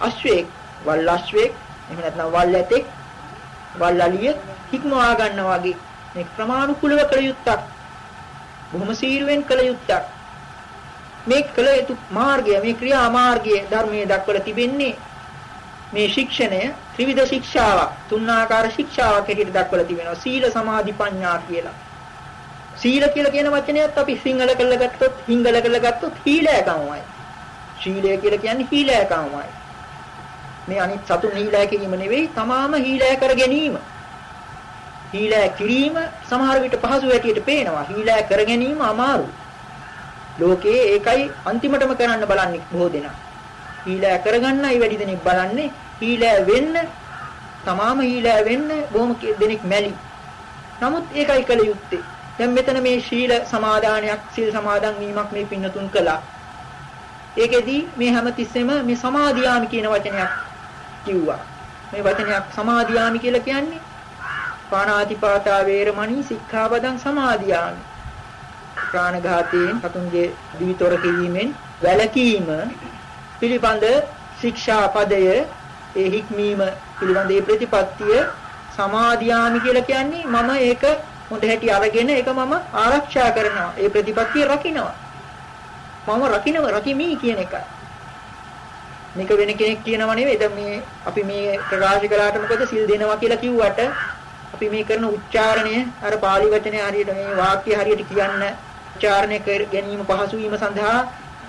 අශ්වේක්, වල් අශ්වේක්, එහෙම නැත්නම් වල් ඇතෙක්, වල් අලියෙක් හික්මවා ගන්නවා වගේ මේ ප්‍රමාණිකුලව කළ යුත්තක්. බොහොම සීරුවෙන් කළ යුත්තක්. මේ කළ යුතු මාර්ගය, මේ ක්‍රියා මාර්ගය ධර්මයේ දක්වලා තිබෙන්නේ මේ ශික්ෂණය ත්‍රිවිධ ශික්ෂාවක් තුන් ආකාර ශික්ෂාවක් හැටියට දක්වලා තිබෙනවා සීල සමාධි ප්‍රඥා කියලා. සීල කියලා කියන වචනයත් අපි සිංහල කරලා ගත්තොත් හිංගල කරලා ගත්තොත් හීලෑකමයි ශීලය කියලා කියන්නේ හීලෑකමයි මේ අනිත් සතුන් හීලෑ කිරීම නෙවෙයි තමාම හීලෑ කර ගැනීම හීලෑ කිරීම සමහර විට පහසු හැටියට පේනවා හීලෑ කර ගැනීම අමාරුයි ලෝකයේ ඒකයි අන්තිමටම කරන්න බලන්නේ බොහෝ දෙනා. හීලෑ කරගන්නයි වැඩි දෙනෙක් බලන්නේ. හීලෑ වෙන්න තමාම හීලෑ වෙන්න බොහොම දෙනෙක් මැලි. නමුත් ඒකයි කළ යුත්තේ. දැන් මෙතන මේ ශීල සමාදානයක් සීල් සමාදන් වීමක් මේ පින්නතුන් කළා. ඒකෙදි මේ හැමතිස්සෙම මේ සමාදියාමි කියන වචනයක් කිව්වා. මේ වචනයක් සමාදියාමි කියලා කියන්නේ පාණාතිපාතා වේරමණී සික්ඛාපදං සමාදියාමි. ප්‍රාණඝාතයෙන් සතුන්ගේ දිවිතොර කිරීමෙන් වැළකීම පිළිබඳ ශික්ෂා පදය ඒ හික්මීම පිළිබඳ ඒ ප්‍රතිපත්තිය සමාදියාමි කියලා කියන්නේ මම ඒක හොඳ හැටි අරගෙන ඒක මම ආරක්ෂා කරනවා ඒ ප්‍රතිපත්තිය රකින්නවා මම රකින්නව රකිමි කියන එකයි මේක වෙන කෙනෙක් කියනව නෙවෙයි දැන් මේ අපි මේ ප්‍රකාශ කළාට මොකද සිල් දෙනවා කියලා කිව්වට අපි මේ කරන උච්චාරණය අර පාලි වචනේ හරියට මේ වාක්‍ය හරියට කියන්න උච්චාරණය කර ගැනීම පහසු වීම සඳහා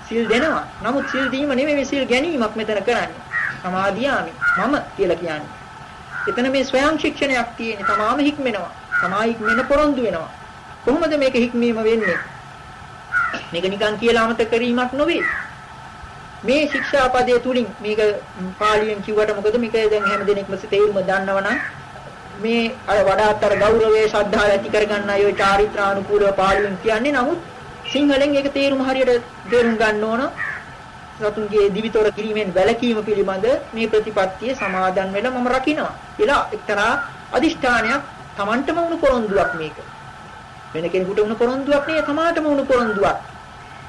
සිල් දෙනවා. නමුත් සිල් දීම නෙමෙයි සිල් ගැනීමක් මෙතන කරන්නේ. සමාධියාමි මම කියලා කියන්නේ. එතන මේ ස්වයං ශික්ෂණයක් තියෙන්නේ. තමාම හික්මෙනවා. තමා හික්මෙන පොරොන්දු වෙනවා. කොහොමද මේක හික්මීම වෙන්නේ? මේක නිකන් කියලා අමතක කිරීමක් නෙවෙයි. මේ ශික්ෂා පදයේ තුලින් මේක පාලියෙන් කිව්වට මොකද මේක දැන් හැම දෙනෙක්ම තේරුම දන්නවනම් මේ අර වඩාත්තර ගෞරවයේ ශ්‍රද්ධාව ඇති කරගන්න අය චාරිත්‍රානුකූලව පාළුවෙන් කියන්නේ නමුත් සිංහලෙන් ඒක තේරුම හරියට තේරුම් ගන්න ඕන සතුන්ගේ දිවිතොර කිරීමෙන් වැළකීම පිළිබඳ මේ ප්‍රතිපත්තිය සමාදන් වෙලා මම රකින්නවා කියලා එක්තරා අදිෂ්ඨානයක් Tamanටම වුණු පොරොන්දුවක් මේක වෙන කෙනෙකුට වුණු පොරොන්දුවක් නෙවෙයි තමාටම වුණු පොරොන්දුවක්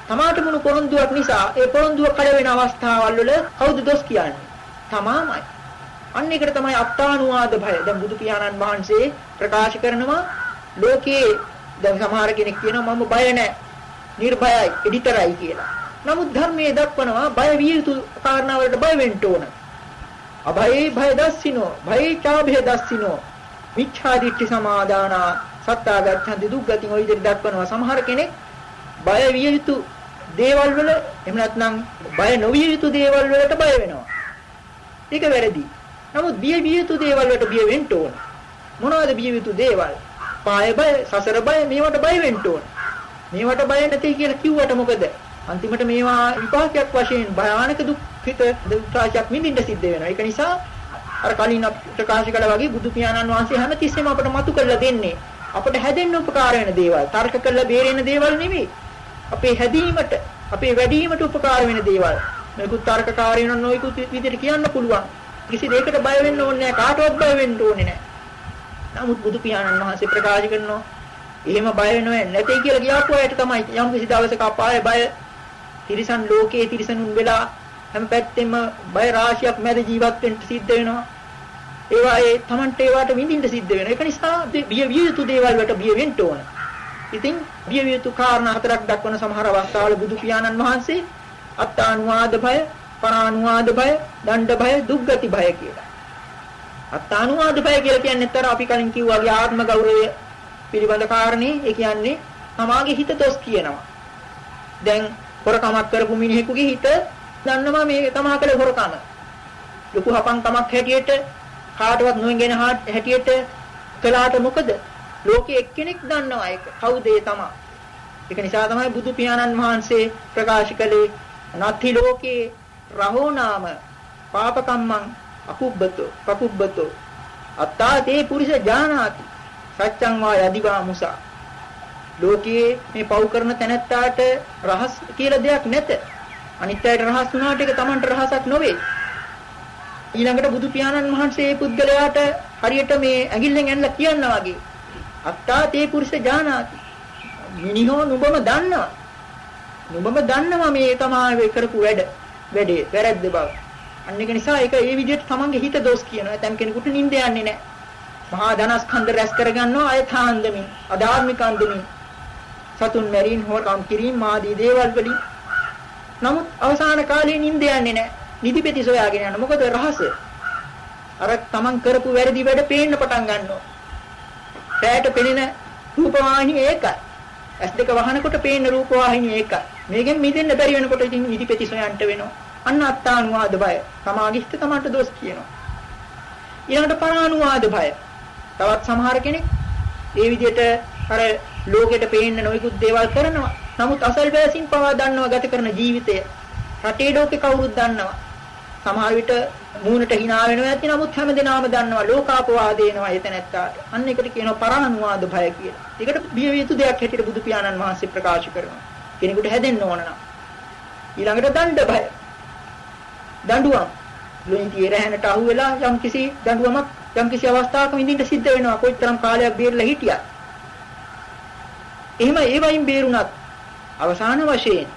තමාටම වුණු පොරොන්දුවක් නිසා ඒ පොරොන්දුව කඩ වෙන අවස්ථාවල් වල කවුද දොස් කියන්නේ තමාමයි අන්න ඒකට තමයි අත්තානුවාද භය. දැන් බුදු පියාණන් වහන්සේ ප්‍රකාශ කරනවා ලෝකේ දැන් සමහර කෙනෙක් කියනවා මම බය නැහැ. නිර්භයයි, එඩිතරයි කියලා. නමුත් ධර්මයේ දක්වනවා බය විය යුතු කාරණාවලට බය වෙන්න ඕන. අභයේ භය දස්සිනෝ, භයේ චාභය දස්සිනෝ. මිච්ඡා දිට්ඨි සමාදානා සත්තා ගච්ඡන්ති දුක්ගතින් ඔය විදිහට දක්වනවා. සමහර කෙනෙක් බය විය යුතු දේවල් වල එහෙම නැත්නම් බය නොවිය යුතු දේවල් වලට බය වෙනවා. ඒක වැරදි. නමුත් බිය බිය යුතු දේවල් වලට බිය වෙන්න ඕන. මොනවද බිය යුතු දේවල්? පාය බය, සසර බය මේවට බය වෙන්න ඕන. මේවට බය නැtei කියලා කිව්වට මොකද? අන්තිමට මේවා විපාකයක් වශයෙන් භයානක දුක්ඛිත දුක්ඛාචක් විඳින්න සිද්ධ වෙනවා. ඒක නිසා අර කලින් ප්‍රකාශ කළා වගේ බුදු පියාණන් වහන්සේ හැමතිස්සෙම අපට මතු කරලා දෙන්නේ අපට හැදෙන්න උපකාර වෙන දේවල්, තර්ක කරලා බේරෙන දේවල් නෙවෙයි. අපේ හැදීමට, අපේ වැඩිවීමට උපකාර වෙන දේවල්. මේකුත් තර්කකාරී වෙන නොයිකුත් විදිහට කියන්න පුළුවන්. කිසි දෙයකට බය වෙන්න ඕනේ නැහැ කාටවත් බය වෙන්න ඕනේ නැහැ නමුත් බුදු පියාණන් වහන්සේ ප්‍රකාශ කරනවා එහෙම බය වෙනව නැtei කියලා කියපු අයට තමයි යම් කිසි දවසක අපායේ බය තිරිසන් ලෝකයේ තිරිසනුන් වෙලා හැම පැත්තෙම බය රාශියක් මැද ජීවත් වෙන්න සිද්ධ වෙනවා ඒවා ඒ Tamante ඒවාට විඳින්න සිද්ධ වෙනවා. ඒක නිසා බිය විය යුතු දේවල් වලට බිය වෙන්න ඕන. ඉතින් බිය විය යුතු කාරණා හතරක් දක්වන සමහර අවස්ථාවල බුදු පියාණන් වහන්සේ අත්තානුවාද භය, පරානුවාද භය, දණ්ඩ භය, දුක්ගති භය කියලා. අත්තානුවාද භය කියලා කියන්නේ අතර අපි කලින් කිව්වාගේ ආත්ම ගෞරවය පිළිබඳ කාරණේ ඒ කියන්නේ තමාගේ හිත දොස් කියනවා. දැන් හොරකමක් කරපු මිනිහෙකුගේ හිත දන්නවා මේ තමා කළ හොරකම. ලොකු හපන්කමක් හැටියට කාටවත් නොගෙන හැටියට කළාට මොකද? ලෝකේ එක්කෙනෙක් දන්නවා ඒක. කවුද ඒ තමා? ඒක නිසා තමයි බුදු පියාණන් වහන්සේ ප්‍රකාශ කළේ නත්ති ලෝකේ රහෝ නාම පාපකම්මං අකුබ්බතෝ පකුබ්බතෝ අත්තා තේ පුරිස ජානාති සත්‍යං වා යදිවා මුසා ලෝකයේ මේ පව් කරන තැනැත්තාට රහස් කියලා දෙයක් නැත අනිත් අයට රහස් වුණාට ඒක Tamanට රහසක් නොවේ ඊළඟට බුදු පියාණන් වහන්සේ පුද්ගලයාට හරියට මේ ඇඟිල්ලෙන් ඇනලා කියනවා වගේ අත්තා තේ පුරිස ජානාති මිනිහෝ නුඹම දන්නවා නුඹම දන්නවා මේ තමයි කරපු වැඩ වැඩේ වැරද්ද බව අන්න ඒක නිසා ඒක ඒ විදිහට තමන්ගේ හිත දොස් කියනවා. ඇතම් කෙනෙකුට නිින්ද යන්නේ නැහැ. මහා ධනස්කන්ධ රැස් කරගන්නවා අය තාන්දමින්, අධාර්මික අන්දමින්. සතුන් මැරීම, හොරකම් කිරීම, මාදී දේවල් වලින්. නමුත් අවසාන කාලේ නිින්ද යන්නේ නැහැ. නිදිපෙති සොයාගෙන යනවා. මොකද රහස? අර තමන් කරපු වැරදි වැඩ පේන්න පටන් ගන්නවා. රැයට පෙනෙන රූපවාහිනිය ඒකයි. ඇස් දෙක වහනකොට පේන රූපවාහිනිය ඒකයි. මේකෙන් මිදෙන්න බැරි වෙනකොට ඉතින් නිදිපෙති සොයන්ට වෙනවා. අන්න අත්තානුවාද බය. තමාගේ හිත තමාට දොස් කියනවා. ඊළඟට පරානුවාද බය. තවත් සමහර කෙනෙක් ඒ විදිහට අර ලෝකෙට පේන්න නොයිකුත් දේවල් කරනවා. නමුත් අසල් බෑසින් පවා දන්නවා ගත කරන ජීවිතය. රටේ ලෝකේ කවුරුත් දන්නවා. සමහර විට මූණට hina වෙනවා ඇති නමුත් හැමදෙනාම දන්නවා ලෝකාපවාදේනවා එතන ඇත්තාට. අන්න ඒකට කියනවා පරානුවාද භය කියලා. ඒකට බිය යුතු දෙයක් හැටියට බුදු පියාණන් වහන්සේ ප්‍රකාශ කරනවා. කෙනෙකුට හැදෙන්න ඕන නම්. ඊළඟට දණ්ඩ භය. දඬුවම් ලොයින්තියේ රැහැනට අහු වෙලා යම් කිසි දඬුවමක් යම් කිසි අවස්ථාවක විඳින්න සිද්ධ වෙනවා කොයිතරම් කාලයක් බේරලා හිටියත් එහෙම ඒ වයින් බේරුණත් අවසාන වශයෙන්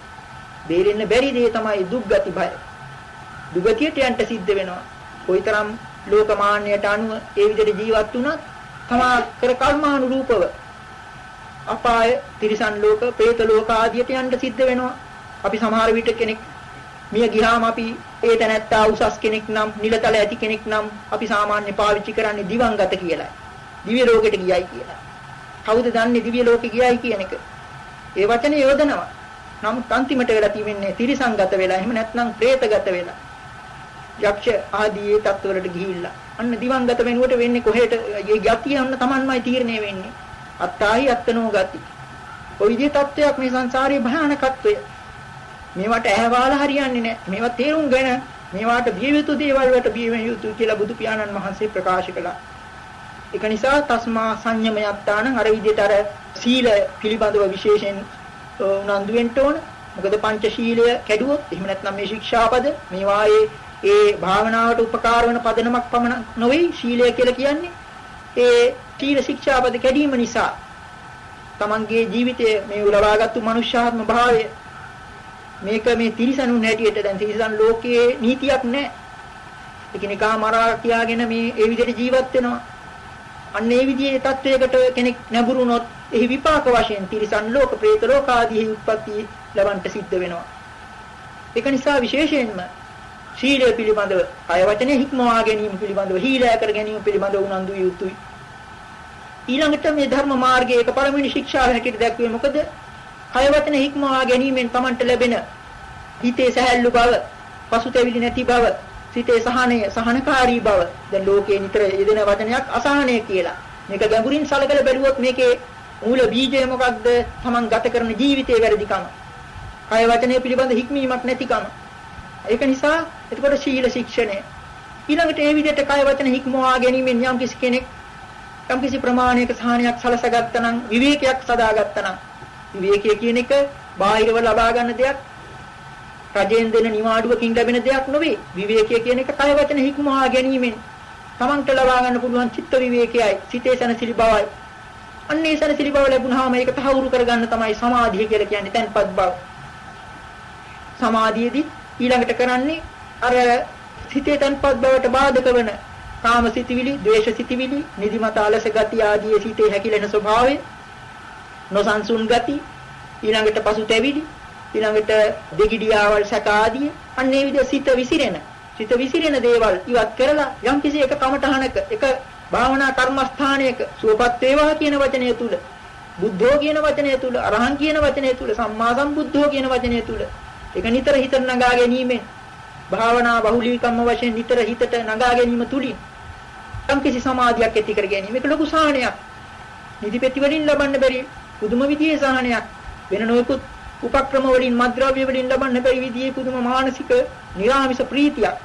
බේරෙන්න බැරි දේ තමයි දුක්ගති භය දුගතියට යන්න සිද්ධ වෙනවා කොයිතරම් ලෝකමාන්‍යයට අනුව ඒ විදිහට ජීවත් වුණත් තමා කර කර්මානුරූපව අපාය තිරිසන් ලෝක, പ്രേත ලෝක ආදියට යන්න සිද්ධ වෙනවා. අපි සමහර විට කෙනෙක් මිය ගියාම අපි ඒ තැනැත්තා උසස් කෙනෙක් නම් නිලතල ඇති කෙනෙක් නම් අපි සාමාන්‍ය පාවිච්චි කරන්නේ දිවංගත කියලායි. දිව්‍ය ලෝකෙට ගියයි කියලා. කවුද දන්නේ දිව්‍ය ලෝකෙ ගියයි කියන එක? ඒ වචනේ යොදනවා. නමුත් අන්තිමට වෙලා තියෙන්නේ තිරිසංගත වෙලා එහෙම නැත්නම් പ്രേතගත වෙලා. යක්ෂ ආදී ඒ තත්වවලට ගිහිල්ලා. අන්න දිවංගත වෙනුවට වෙන්නේ කොහෙට? ඒ යතිය අන්න Tamanමයි තීරණය වෙන්නේ. අත්තාහි අත්තනෝ ගති. ඔය විදිහේ තත්වයක් මේ සංසාරයේ භයානකත්වය. මේවට ඇහැවාලා හරියන්නේ නැහැ. මේවා තේරුම්ගෙන මේවාට බිය යුතු දේවල් වලට බිය යුතු කියලා බුදු පියාණන් වහන්සේ ප්‍රකාශ කළා. ඒක නිසා තස්මා සංයමයත්තාන අර විදිහට අර සීල පිළිබඳව විශේෂයෙන් උනන්දු වෙන්න ඕන. මොකද පංචශීලය කැඩුවොත් එහෙම නැත්නම් මේ ශික්ෂාපද මේවායේ ඒ භාවනාවට උපකාර වෙන පදනමක් පමණ නොවේ ශීලය කියලා කියන්නේ. ඒ සීල ශික්ෂාපද කැඩීම නිසා තමන්ගේ ජීවිතයේ මේ ලබාගත්තු මනුෂ්‍යාත්ම භාවය මේක මේ තිරිසනුන් හැටියට දැන් තිරිසන් ලෝකයේ නීතියක් නැහැ. එකිනෙකා මරා කියාගෙන මේ ඒ විදිහට ජීවත් වෙනවා. අන්න ඒ විදිහේ තත්වයකට කෙනෙක් නැඹුරුනොත් එහි විපාක වශයෙන් තිරිසන් ලෝක, പ്രേත ලෝක ආදී උත්පත්ති ලබන්නට සිද්ධ වෙනවා. ඒක නිසා විශේෂයෙන්ම සීලය පිළිබඳව, කය වචනේ හික්මවා ගැනීම පිළිබඳව, හීලය කර ගැනීම පිළිබඳව උනන්දු යුතුයි. ඊළඟට මේ ධර්ම මාර්ගයේ එක පළමුවෙනි ශික්ෂාව හැටියට දැක්වේ මොකද? කය වචන හික්මවා ගැනීමෙන් Tamanට ලැබෙන හිතේ සැහැල්ලු බව, පසුතැවිලි නැති බව, සිතේ සහනය, සහනකාරී බව. දැන් ලෝකේ නිතර යෙදෙන වචනයක් අසහනය කියලා. මේක ගැඹුරින් සලකලා බැලුවොත් මේකේ මූල බීජය මොකක්ද? Taman ගත කරන ජීවිතයේ වැරදිකම. කය වචනය පිළිබඳ හික්මීමක් නැතිකම. ඒක නිසා එතකොට ශීල ශික්ෂණය ඊළඟට ඒ විදිහට කය වචන හික්මවා ගැනීමෙන් යම් කිසි කෙනෙක් යම් කිසි ප්‍රමාණයක සහනයක් සලසගත්තා නම් විවේකයක් සදාගත්තා නම් විවේකයේ කියන එක බාහිරව ලබා ගන්න දෙයක් රජෙන් දෙන නිවාඩුවකින් ලැබෙන දෙයක් නෙවෙයි. විවේකයේ කියන එක කය වචන හික්මවා ගැනීමෙන් තමන්ට ලබා ගන්න පුළුවන් චිත්ත විවේකයයි, සිතේ සනසිලි බවයි. අන්නේ සනසිලි බව ලැබුණාම ඒක තහවුරු කරගන්න තමයි සමාධිය කියලා කියන්නේ තැන්පත් බව. සමාධියේදී ඊළඟට කරන්නේ අර සිතේ තැන්පත් බවට බාධක වෙන කාම සිතිවිලි, ද්වේෂ සිතිවිලි, නිදිමත අලස ගති ආදී සිතේ හැකිලෙන ස්වභාවය, නොසන්සුන් ගති, ඊළඟට පසුතැවිලි, ඊළඟට දෙගිඩියාවල් සැක ආදී අන්නේ විදිහ සිත විසිරෙන. සිත විසිරෙන දේවල් ඉවත් කරලා යම්කිසි එක කමඨහනක එක භාවනා කර්මස්ථානයක සුවපත් වේවා කියන වචනය තුල බුද්ධෝ කියන වචනය තුල අරහං කියන වචනය තුල සම්මා සම්බුද්ධෝ කියන වචනය තුල ඒක නිතර හිත නගා ගැනීමෙන් භාවනා බහුලීකම්ම වශයෙන් නිතර හිතට නගා ගැනීම තුලින් යම්කිසි සමාධියක් ඇති කර ගැනීම. මේක ලොකු සාහනයක්. නිදිපෙති වලින් ලබන්න බැරි පුදුම විදිහේ සාහනයක්. වෙන නොයෙකුත් උපක්‍රම වලින් මද්ද්‍රව්‍ය වලින් ලබන්න බැරි විදිහේ පුදුම මානසික නිරාමිස ප්‍රීතියක්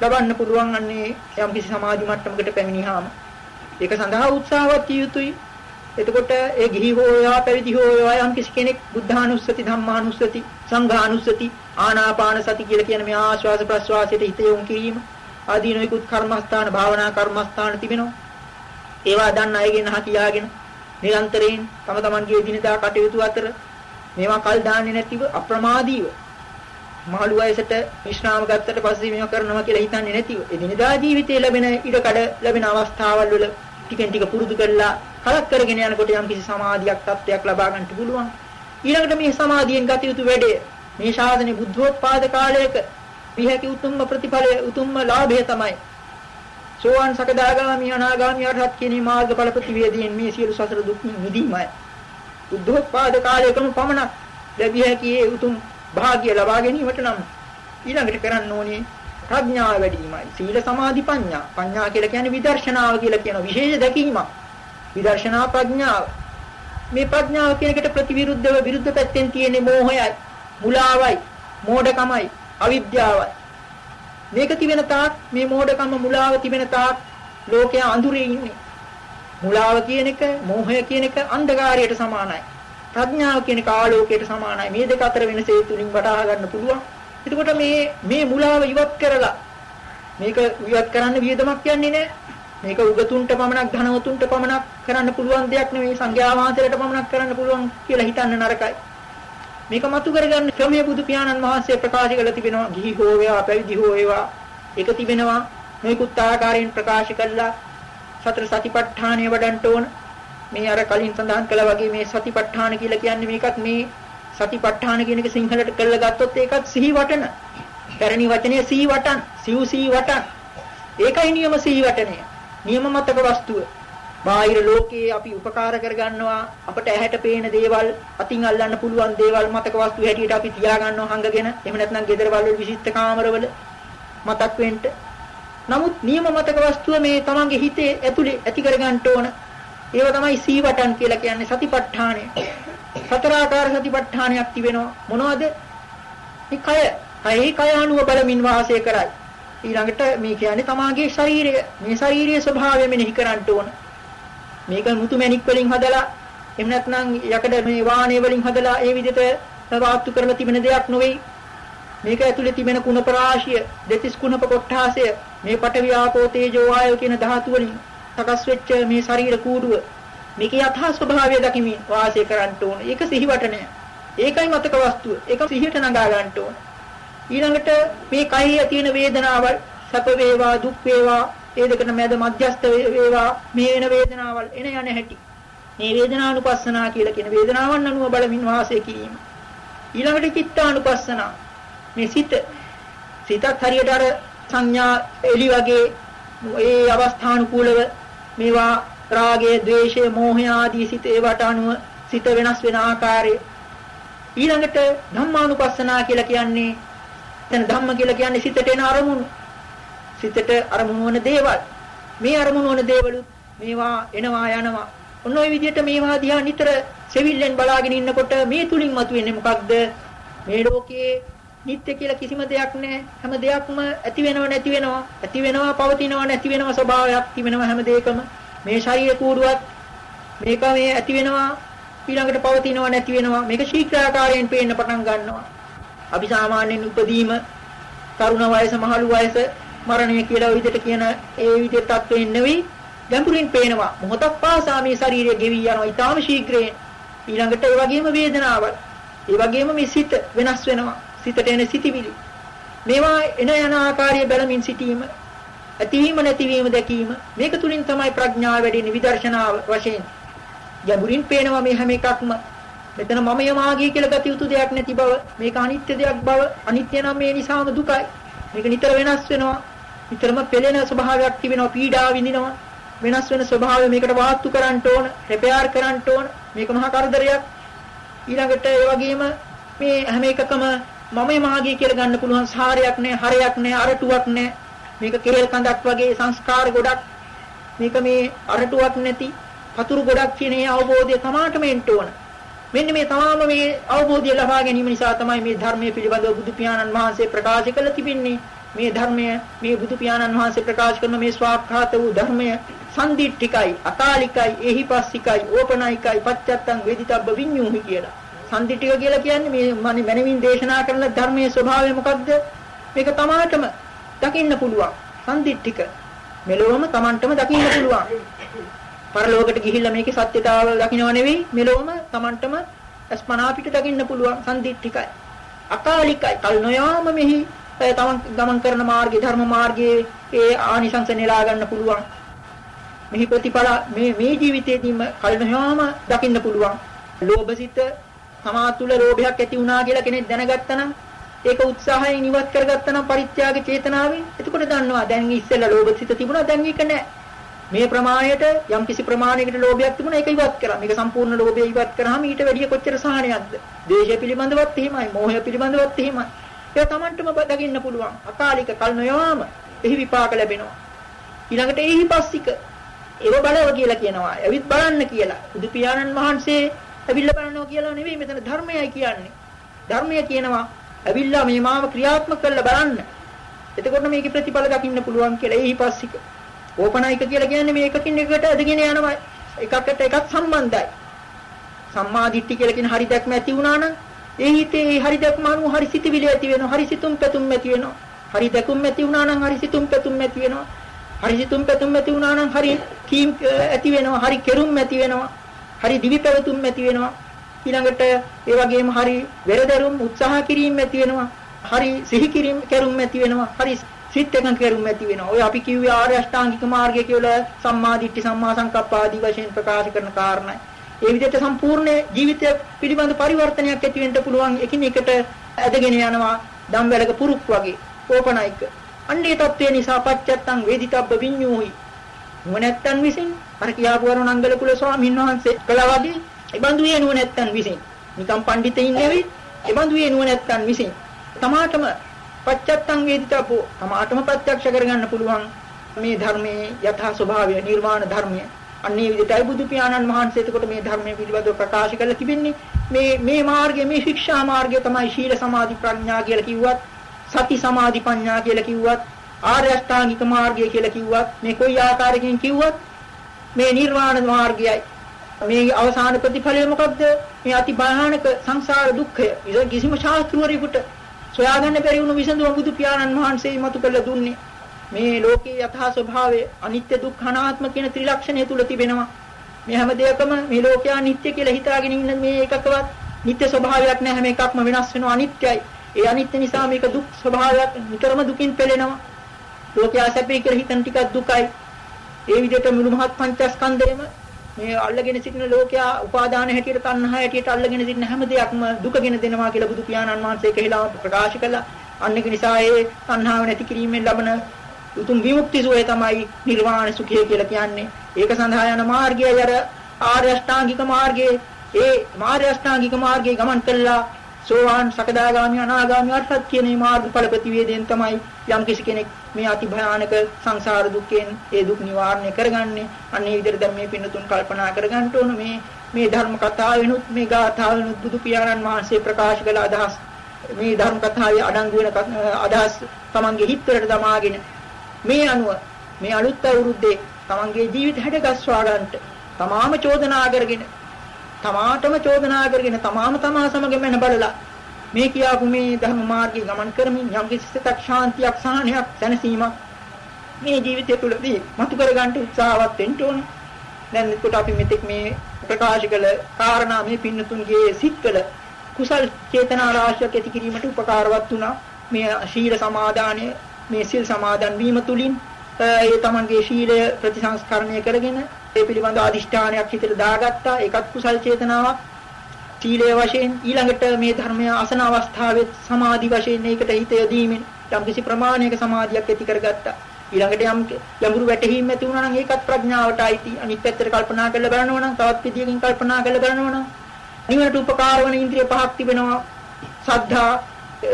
ලබන්න පුළුවන් අන්නේ යම්කිසි සමාධි මට්ටමකට පැමිණියාම. ඒක සඳහා උත්සාහවත් යුතුයි. එතකොට ඒ ගිහි හෝ යා පැවිදි හෝ යා යම් කිසි කෙනෙක් බුද්ධානුස්සති ධම්මානුස්සති සංඝානුස්සති ආනාපාන සති කියලා කියන මේ ආශ්වාස ප්‍රශ්වාසයට හිත යොමු කිරීම ආදී නොයෙකුත් කර්මස්ථාන භාවනා කර්මස්ථාන තිබෙනවා. ඒවා දන්න අයගෙන් අහ කියාගෙන නිරන්තරයෙන් තම තමන්ගේ දිනදා කටයුතු අතර මේවා කල් දාන්නේ නැතිව අප්‍රමාදීව මහලු වයසට විශ්‍රාම ගත්තට පස්සේ මේවා කරනවා කියලා හිතන්නේ නැතිව එදිනදා ජීවිතයේ ලැබෙන ඉඩකඩ ලැබෙන අවස්ථාවල් වල ටිකෙන් ටික පුරුදු කරලා කලක් කරගෙන යනකොට යම් කිසි සමාධියක් තත්ත්වයක් ලබා ගන්නට පුළුවන්. ඊළඟට මේ සමාධියෙන් ගත යුතු වැඩේ මේ ශාසනයේ බුද්ධෝත්පාද කාලයක විහැකි උතුම්ම ප්‍රතිඵලය උතුම්ම ලාභය තමයි. සෝවාන් සකදාගාමි අනාගාමි අරහත් කියන මාර්ගඵල ප්‍රතිවේදයෙන් මේ සියලු සසර දුක් නිදීමයි. බුද්ධෝත්පාද කාලයකම පමණක් ලැබිය හැකි ඒ උතුම් භාග්‍ය ලබා ගැනීමට නම් ඊළඟට කරන්න ඕනේ ප්‍රඥාව වැඩිමයි. සීල සමාධි ප්‍රඥා. ප්‍රඥා කියලා කියන්නේ විදර්ශනාව කියලා කියන විශේෂ දැකීමක්. විදර්ශනා ප්‍රඥාව. මේ ප්‍රඥාව කියන එකට ප්‍රතිවිරුද්ධව විරුද්ධ පැත්තෙන් තියෙන්නේ මෝහයයි, මුලාවයි, මෝඩකමයි, අවිද්‍යාවයි. මේක තිබෙන තාක් මේ මෝඩකම මුලාව තිබෙන තාක් ලෝකයා අඳුරේ ඉන්නේ. මුලාව කියන එක, මෝහය කියන එක අන්ධකාරයට සමානයි. ප්‍රඥාව කියන එක ආලෝකයට සමානයි. මේ දෙක අතර වෙනස ඒ තුලින් වටහා ගන්න පුළුවන්. එතකොට මේ මේ මුලාව ඉවත් කරලා මේක ඉවත් කරන්න වියදමක් යන්නේ නැහැ. මේක උගතුන්ට පමණක් ධනවතුන්ට පමණක් කරන්න පුළුවන් දෙයක් නෙවෙයි සංඝයා වහන්සේලාට පමණක් කරන්න පුළුවන් කියලා හිතන්න නරකයි. මේක මතු කරගන්න ක්‍රමයේ බුදු පියාණන් වහන්සේ ප්‍රකාශ කළ තිබෙනවා. ගිහි හෝ වේවා පැවිදි හෝ වේවා ඒක තිබෙනවා. නොයෙකුත් ආකාරයෙන් ප්‍රකාශ කළා. සතර සතිපට්ඨානය වඩන්න ඕන. මේ අර කලින් සඳහන් කළා වගේ මේ සතිපට්ඨාන කියලා කියන්නේ මේකත් මේ සතිපට්ඨාන කියන එක සිංහලට කරලා ගත්තොත් ඒකත් සිහි වටන. පැරණි වචනේ සිහි වටන්, සිව් සිහි වටන්. ඒකයි නියම සිහි වටනය. නියම මතක වස්තුව. බාහිර ලෝකයේ අපි උපකාර කරගන්නවා අපට ඇහැට පේන දේවල් අතින් අල්ලන්න පුළුවන් දේවල් මතක වස්තු හැටියට අපි තියාගන්නවා හංගගෙන එහෙම නැත්නම් ගෙදර වල විශිෂ්ට කාමරවල මතක් වෙන්න. නමුත් නියම මතක වස්තුව මේ තමන්ගේ හිතේ ඇතුලේ ඇති කරගන්න ඕන. ඒව තමයි සීවටන් කියලා කියන්නේ සතිපට්ඨානය. සතරාකාර සතිපට්ඨානයක් තිබෙනවා. මොනවද? මේ කය, කයෙහි කය අනුව බලමින් වාසය කරයි. ඊළඟට මේ කියන්නේ තමාගේ ශරීරය. මේ ශාරීරික ස්වභාවය මෙනෙහි කරන්න ඕන. මේක මුතු මැණික් වලින් හදලා එහෙම නැත්නම් යකඩ මේ වාහනේ වලින් හදලා ඒ විදිහට වාස්තු කරලා තිබෙන දෙයක් නෙවෙයි. මේක ඇතුලේ තිබෙන කුණප රාශිය, දෙතිස් කුණප කොට්ටාසය, මේ පඨවි ආපෝ තේජෝ වායෝ කියන ධාතු වලින් සකස් වෙච්ච මේ ශරීර කූඩුව මේකේ යථා ස්වභාවය දකිමින් වාසය කරන්න ඕන. ඒක සිහිවටනය. ඒකයි මතක වස්තුව. ඒක සිහියට නගා ගන්න ඕන. ඊළඟට මේ කයෙහි තියෙන වේදනාවල් සැප වේවා දුක් වේවා ඒ දෙකට මැද මධ්‍යස්ත වේවා මේ වෙන වේදනාවල් එන යන හැටි. මේ වේදනානුපස්සනා කියලා කියන වේදනාවන් අනුව බලමින් වාසය කිරීම. ඊළඟට චිත්තානුපස්සනා. මේ සිත සිතත් හරියට අර සංඥා එලි වගේ ඒ අවස්ථානුකූලව මේවා රාගය, ద్వේෂය, මෝහය ආදී සිත ඒවට අනුව සිත වෙනස් වෙන ආකාරය. ඊළඟට ධම්මානුපස්සනා කියලා කියන්නේ එතන ධම්ම කියලා කියන්නේ සිතට එන අරමුණු. සිතට අරමුණු වන දේවල්. මේ අරමුණු වන දේවලුත් මේවා එනවා යනවා. ඔන්න ඔය විදිහට මේවා දිහා නිතර සෙවිල්ලෙන් බලාගෙන ඉන්නකොට මේ තුලින් මතුවෙන්නේ මොකක්ද? මේ ලෝකයේ නිත්‍ය කියලා කිසිම දෙයක් නැහැ. හැම දෙයක්ම ඇති වෙනව නැති වෙනවා. ඇති වෙනවා පවතිනවා නැති වෙනවා ස්වභාවයක් තිබෙනවා හැම දෙයකම. මේ ශරීර කූඩුවත් මේක මේ ඇති වෙනවා ඊළඟට පවතිනවා නැති වෙනවා. මේක ශීඝ්‍රාකාරයෙන් පේන්න පටන් ගන්නවා. අපි සාමාන්‍යයෙන් උපදීම තරුණ වයස මහලු වයස මරණය කියලා ওই විදිහට කියන ඒ විදිහට තත්වෙන් නෙවෙයි ගැඹුරින් පේනවා. මොහොතක් පාසා මේ ශරීරය ගෙවි යනවා. ඊටාම ශීඝ්‍රයෙන්. ඊළඟට ඒ වගේම වේදනාවල් ඒ වගේම මේ සිත වෙනස් වෙනවා. සිතට එන සිටිවිලි. මේවා එන යන ආකාරය බැලමින් සිටීම ඇතිවීම නැතිවීම දැකීම මේක තුලින් තමයි ප්‍රඥාව වැඩෙන්නේ විදර්ශනාව වශයෙන්. ගැඹුරින් පේනවා මේ හැම එකක්ම. මෙතන මමය මාගේ කියලා ගත යුතු දෙයක් නැති බව මේක අනිත්‍ය දෙයක් බව අනිත්‍ය නම් මේ නිසාම දුකයි. මේක නිතර වෙනස් වෙනවා. නිතරම පෙළෙන ස්වභාවයක් තිබෙනවා පීඩාව විඳිනවා. වෙනස් වෙන ස්වභාවය මේකට වාස්තු කරන්න ඕන රෙපෙයාර් කරන්න ඕන. මේක මහා කරදරයක්. ඊළඟට ඒ වගේම මේ හැම එකකම මමයි මාගේ කියලා ගන්න පුළුවන් සාරයක් නෑ හරයක් නෑ අරටුවක් නෑ. මේක කෙහෙල් කඳක් වගේ සංස්කාර ගොඩක්. මේක මේ අරටුවක් නැති පතුරු ගොඩක් කියන ඒ අවබෝධය තමාටම එන්න ඕන. මෙන්න මේ තමාම මේ අවබෝධය ලබා ගැනීම නිසා තමයි මේ ධර්මයේ පිළිබඳව බුදු පියාණන් වහන්සේ ප්‍රකාශ කළ තිබෙන්නේ. මේ ධර්මය මේ බුදු පියාණන් වහන්සේ ප්‍රකාශ කරන මේ ස්වාක්ඛාත වූ ධර්මය සම්දිට්ඨිකයි අකාලිකයි එහිපස්සිකයි ඕපනායිකයි පච්චත්තං වේදිතබ්බ විඤ්ඤූහි කියලා. සම්දිට්ඨික කියලා කියන්නේ මේ මනමින් දේශනා කරන ධර්මයේ ස්වභාවය මොකක්ද? මේක තමාටම දකින්න පුළුවන්. සම්දිට්ඨික. මෙලොවම Tamanටම දකින්න පුළුවන්. පරලෝකයට ගිහිල්ලා මේකේ සත්‍යතාව දකින්නව නෙවෙයි මෙලොවම Tamanටම අස්පනා පිට දකින්න පුළුවන් සම්දිට්ඨිකයි. අකාලිකයි. කල් නොයාම මෙහි තමන් ගමන් කරන මාර්ගයේ ධර්ම මාර්ගයේ ඒ ආනිසංස නෙලා ගන්න පුළුවන්. මෙහි ප්‍රතිඵල මේ මේ ජීවිතයේදීම කල්නහාම දකින්න පුළුවන්. ලෝභසිත තමා තුළ ලෝභයක් ඇති වුණා කියලා කෙනෙක් දැනගත්තා නම් ඒක උත්සාහයෙන් ඉවත් කරගත්තා නම් පරිත්‍යාග චේතනාවෙන් එතකොට දන්නවා දැන් ඉස්සෙල්ලා ලෝභසිත තිබුණා දැන් ඒක නැහැ. මේ ප්‍රමාණයට යම් කිසි ප්‍රමාණයකට ලෝභයක් තිබුණා ඒක ඉවත් කරා. මේක සම්පූර්ණ ලෝභය ඉවත් කරාම ඊට වැඩිය කොච්චර සහනයක්ද? ද්වේෂය පිළිබඳවත් එහෙමයි, මෝහය පිළිබඳවත් එහෙමයි. ඒක Tamanටම දකින්න පුළුවන්. අකාලික කල් නොයවාම එහි විපාක ලැබෙනවා. ඊළඟට එහි පස්සික ඒව බලව කියලා කියනවා. ඇවිත් බලන්න කියලා. බුදු පියාණන් වහන්සේ ඇවිල්ලා බලනවා කියලා නෙවෙයි මෙතන ධර්මයයි කියන්නේ. ධර්මය කියනවා ඇවිල්ලා මේ මාව ක්‍රියාත්මක කරලා බලන්න. එතකොට මේකේ ප්‍රතිඵල දකින්න පුළුවන් කියලා. එහි පස්සික. ඕපනායික කියලා කියන්නේ මේ එකකින් එකකට ඇදගෙන යනවා. එකකට එකක් සම්බන්ධයි. සම්මා දිට්ඨි කියලා කියන හරි දැක්ම ඇති වුණා නම් ඒ හිතේ හරි දැක්ම අනුව හරි සිතවිලි ඇති වෙනවා. හරි සිතුම් පැතුම් ඇති වෙනවා. හරි දැකුම් ඇති වුණා නම් හරි සිතුම් පැතුම් ඇති වෙනවා. හරි සිතුම් පැතුම් ඇති වුණා නම් හරි කීම් ඇති වෙනවා. හරි කෙරුම් ඇති වෙනවා. හරි දිවි පැවතුම් ඇති වෙනවා. ඊළඟට ඒ වගේම හරි වෙරදරුම් උත්සාහ කිරීම ඇති වෙනවා. හරි සිහි කිරීම කරුම් ඇති වෙනවා. හරි සිත් එකඟ කරුම් ඇති වෙනවා. ඔය අපි කිව්වේ ආර්ය අෂ්ටාංගික මාර්ගය කියලා සම්මා දිට්ඨි සම්මා සංකප්ප ආදී වශයෙන් ප්‍රකාශ කරන කාරණයි. ඒ විදිහට සම්පූර්ණ ජීවිතය පිළිබඳ පරිවර්තනයක් ඇති වෙන්න පුළුවන් එකින් එකට ඇදගෙන යනවා ධම්වැලක පුරුක් වගේ ඕපනයික අන්නේ තත්ත්වය නිසා පච්චත්තං වේදිතබ්බ විඤ්ඤූහි නුවණැත්තන් විසින් අර කියාපු වරුණංගල කුල ස්වාමීන් වහන්සේ කළා වගේ ඒ බඳු වේ නුවණැත්තන් විසින්. නිකම් පඬිතෙයින් නෙවෙයි ඒ බඳු වේ නුවණැත්තන් විසින්. තමාටම පච්චත්තං වේදිතබ්බෝ තමාටම ප්‍රත්‍යක්ෂ කරගන්න පුළුවන් මේ ධර්මයේ යථා ස්වභාවය නිර්වාණ ධර්මය. අන්නේ විදිහටයි බුදු පියාණන් වහන්සේ එතකොට මේ ධර්මයේ පිළිබඳව ප්‍රකාශ කරලා තිබෙන්නේ. මේ මේ මාර්ගය මේ ශික්ෂා මාර්ගය තමයි ශීල සමාධි ප්‍රඥා කියලා කිව්වත් සති සමාධි ප්‍රඥා කියලා කිව්වත් ආර්ය අෂ්ටාංගික මාර්ගය කියලා කිව්වත් මේ කොයි ආකාරයකින් කිව්වත් මේ නිර්වාණ මාර්ගයයි මේ අවසාන ප්‍රතිඵලය මොකද්ද මේ අති භයානක සංසාර දුක්ඛය ඉතින් කිසිම ශාස්ත්‍රවරයෙකුට සොයාගන්න බැරි වුණු විසඳුම බුදු පියාණන් වහන්සේ මතු කළ දුන්නේ මේ ලෝකේ යථා ස්වභාවය අනිත්‍ය දුක්ඛ අනාත්ම කියන ත්‍රිලක්ෂණය තුල තිබෙනවා. මේ හැම දෙයකම මේ ලෝකය අනිත්‍ය කියලා හිතාගෙන ඉන්න මේ එකකවත් නිත්‍ය ස්වභාවයක් නැහැ හැම එකක්ම වෙනස් වෙනවා අනිත්‍යයි. ඒ අනිත්‍ය නිසා මේක දුක් ස්වභාවයක් නිතරම දුකින් පෙළෙනවා. ලෝකය සැපේ කියලා හිතන ටිකක් දුකයි. ඒ විදිහට මුළු මහත් පංචස්කන්ධයම මේ අල්ලගෙන සිටින ලෝකයා උපාදාන හැටියට තණ්හා හැටියට අල්ලගෙන සිටින හැම දෙයක්ම දුකගෙන දෙනවා කියලා බුදු පියාණන් වහන්සේ කියලා ප්‍රකාශ කළා. අන්නේක නිසා ඒ තණ්හාව නැති කිරීමෙන් ලබන උතුම් විමුක්ති සුවය තමයි නිර්වාණ සුඛය කියලා කියන්නේ. ඒක සඳහා යන මාර්ගයයි අර ආර්ය අෂ්ටාංගික මාර්ගයේ ඒ මාර්ය අෂ්ටාංගික මාර්ගයේ ගමන් කළා සෝවාන් සකදාගාමි අනාගාමි අර්ථත් කියන මේ මාර්ගඵල ප්‍රතිවේදයෙන් තමයි යම් කිසි කෙනෙක් මේ අති භයානක සංසාර දුක්ෙන් ඒ දුක් නිවාරණය කරගන්නේ. අන්න ඒ විදිහට දැන් මේ පින්නතුන් කල්පනා කරගන්න ඕන මේ මේ ධර්ම කතාවෙනුත් මේ ගාථාවෙනුත් බුදු පියාණන් වහන්සේ ප්‍රකාශ කළ අදහස් මේ ධර්ම කතාවේ අඩංගු වෙන අදහස් තමන්ගේ හිතවලට දමාගෙන මේ අනුව මේ අලුත් අවුරුද්දේ තමන්ගේ ජීවිත හැඩගස්වා ගන්නට තමාම චෝදනා කරගෙන තමාටම චෝදනා කරගෙන තමාම තමා සමග මන බලලා මේ කියාපු මේ ධර්ම මාර්ගයේ ගමන් කරමින් යම් කිසි සිතක් ශාන්තියක් සහනයක් දැනසීමක් මේ ජීවිතය තුළදී මතු කර ගන්නට උත්සාහවත් වෙන්න ඕන. දැන් එතකොට අපි මෙතෙක් මේ ප්‍රකාශ කළ කාරණා මේ පින්නතුන්ගේ සිත්වල කුසල් චේතනා රාශියක් ඇති කිරීමට උපකාරවත් වුණා. මේ ශීල සමාදානය මේ සිල් සමාදන් වීම තුලින් ඒ තමන්ගේ ශීලය ප්‍රතිසංස්කරණය කරගෙන ඒ පිළිබඳ අදිෂ්ඨානයක් හිතට දාගත්තා. ඒකත් කුසල් චේතනාවක්. සීලය වශයෙන් ඊළඟට මේ ධර්මය අසන අවස්ථාවේ සමාධි වශයෙන් ඒකට හිත යොදීමෙන් යම් කිසි ප්‍රමාණයක සමාධියක් ඇති කරගත්තා. ඊළඟට යම් යඹුරු වැටහීම් ඇති වුණා නම් ඒකත් ප්‍රඥාවට අයිති. අනිත් පැත්තට කල්පනා කරලා බලනවා නම් තවත් විදියකින් කල්පනා කරලා බලනවා නම් නිවනට උපකාර වන ඉන්ද්‍රිය පහක් තිබෙනවා. සද්ධා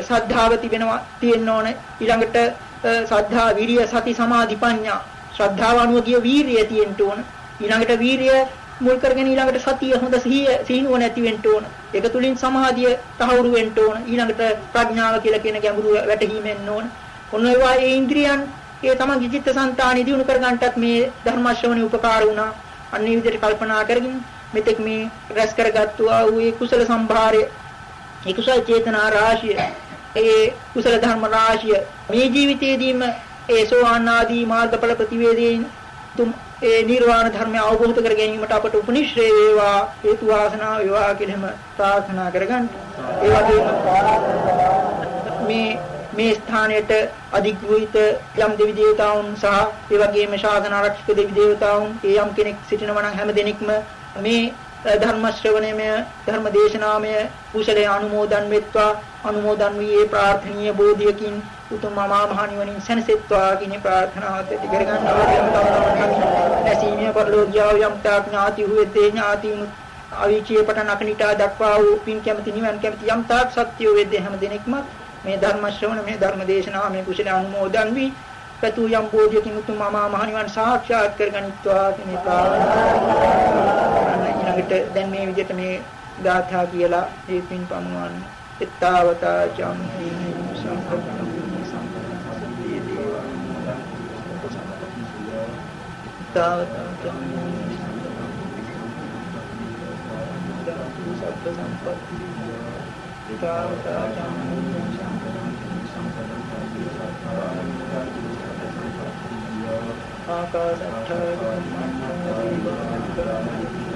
සද්ධාව තිබෙනවා තියෙන්න ඕනේ. ඊළඟට සද්ධා විරිය සති සමාධි ප්‍රඥා ශ්‍රද්ධාව අනුව ගිය වීරිය තියෙන්න ඕන. ඊළඟට වීරිය මුල් කරගෙන ඊළඟට සතිය හොඳ සිහිය සිහිනුව නැති වෙන්න ඕන. ඒක තුලින් සමාධිය තහවුරු වෙන්න ඕන. ඊළඟට ප්‍රඥාව කියලා කියන ගැඹුරු වැටහීමෙන්න ඕන. ඔන්න ඒවා ඒ ඉන්ද්‍රියන් ඒ තමන්ගේ චිත්තසංතානෙ දිනු කරගන්නටත් මේ ධර්ම ශ්‍රවණේ උපකාර වුණා. අන්න ඒ විදිහට කල්පනා කරගෙන මෙතෙක් මේ රැස් කරගත්තු ආ වූ ඒ කුසල සම්භාරය ඒ කුසල චේතනා රාශිය ඒ කුසල ධර්ම රාශිය මේ ජීවිතයේදීම ඒ සෝවාන් ආදී මාර්ගඵල ප්‍රතිවේදයෙන් තුම් ඒ නිර්වාණ ධර්මය අවබෝධ කර ගැනීමට අපට උපනිශ්‍රේ වේවා හේතු වාසනා වේවා කියලාම ප්‍රාර්ථනා කරගන්න. ඒ වගේම මේ මේ ස්ථානයට අධිග්‍රහිත යම් දෙවි දේවතාවුන් සහ ඒ වගේම ශාසන ආරක්ෂක දෙවි දේවතාවුන් ඒ යම් කෙනෙක් සිටිනවා නම් හැම දිනෙකම මේ ධර්ම ශ්‍රවණයමය ධර්ම දේශනාමය කුසලයේ අනුමෝදන් වෙත්වා අනුමෝදන් වී ඒ ප්‍රාර්ථනීය බෝධියකින් උතුම් මහා මහ නිවනින් සැනසෙත්වා කියන ප්‍රාර්ථනාවත් ඇති කරගන්නවා. යම් තවරක් නැසීමේ පරිලෝකියාව යම් තාක් ඥාති හුවේතේ ඥාතිනුත් අවීචිය පටන් අකනිටා දක්වා වූ පින් කැමති නිවන් කැමති යම් තාක් සත්‍ය වේදේ හැම දිනෙකම මේ ධර්ම ශ්‍රවණ මේ ධර්ම දේශනාව මේ කුසල අනුමෝදන් වී පැතු යම් බෝධියකින් උතුම් මහා මහ නිවන් සාක්ෂාත් කරගනිත්වා කියන ප්‍රාර්ථනා. ඊළඟට දැන් මේ විදිහට මේ ගාථා කියලා මේ පින් පමුණවන්න එත්තාවතා චම්හි සම්පතං සම්පතං දේවා එත්තාවතා චම්හි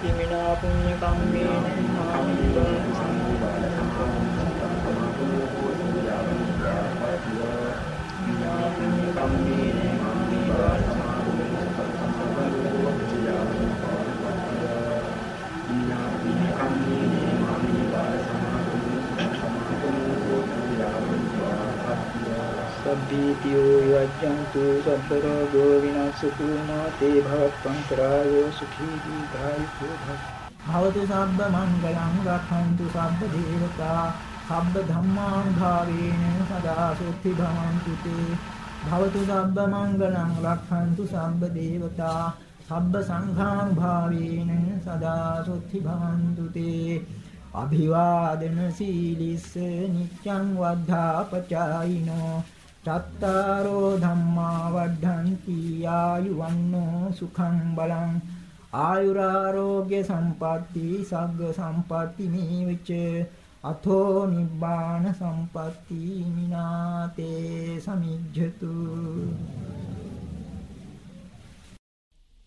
ඉමිනා පුඤ්ඤ කම්මේන මාමි කම්මේන මාමි සබ්බීතියෝ යජ්ජන්තු සබ්බ රෝගෝ විනාශතු මාතේ භවත්වන්තරායෝ සුඛී දීඝායුකෝ භවතු සබ්බ මංගලං රක්ඛන්තු සබ්බ දේවතා සබ්බ ධම්මානුභාවේන සදා සුත්ති භවන්තු තේ. භවතු සබ්බ මංගලං රක්ඛන්තු සබ්බ දේවතා සබ්බ සංඝානුභාවේන සදා සුත්ති භවන්තු තේ. අභිවාදන සීලිස්ස නිච්ඡං වද්ධාපචායිනෝ චත්තාරෝ ධම්මා වඩ්ඩಂತಿ ආයුවන්නෝ සුඛං බලං. ආයුරාෝග්‍ය සම්පatti සග්ග සම්පatti මේවච අතෝ නිබ්බාන සම්පatti මිනාතේ සමිජ්ජතු.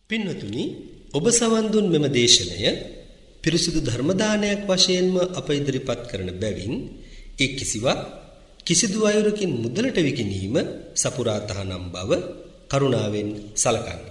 පින්වතුනි ඔබ සවන් දුන් මෙම දේශනය පිරිසුදු ධර්ම දානයක් වශයෙන්ම අප ඉදිරිපත් කරන බැවින් ඒ කිසිවක් කිසිදු අයුරකින් මුදලට විකිණීම සපුරා තහනම් බව කරුණාවෙන් සලකන්න.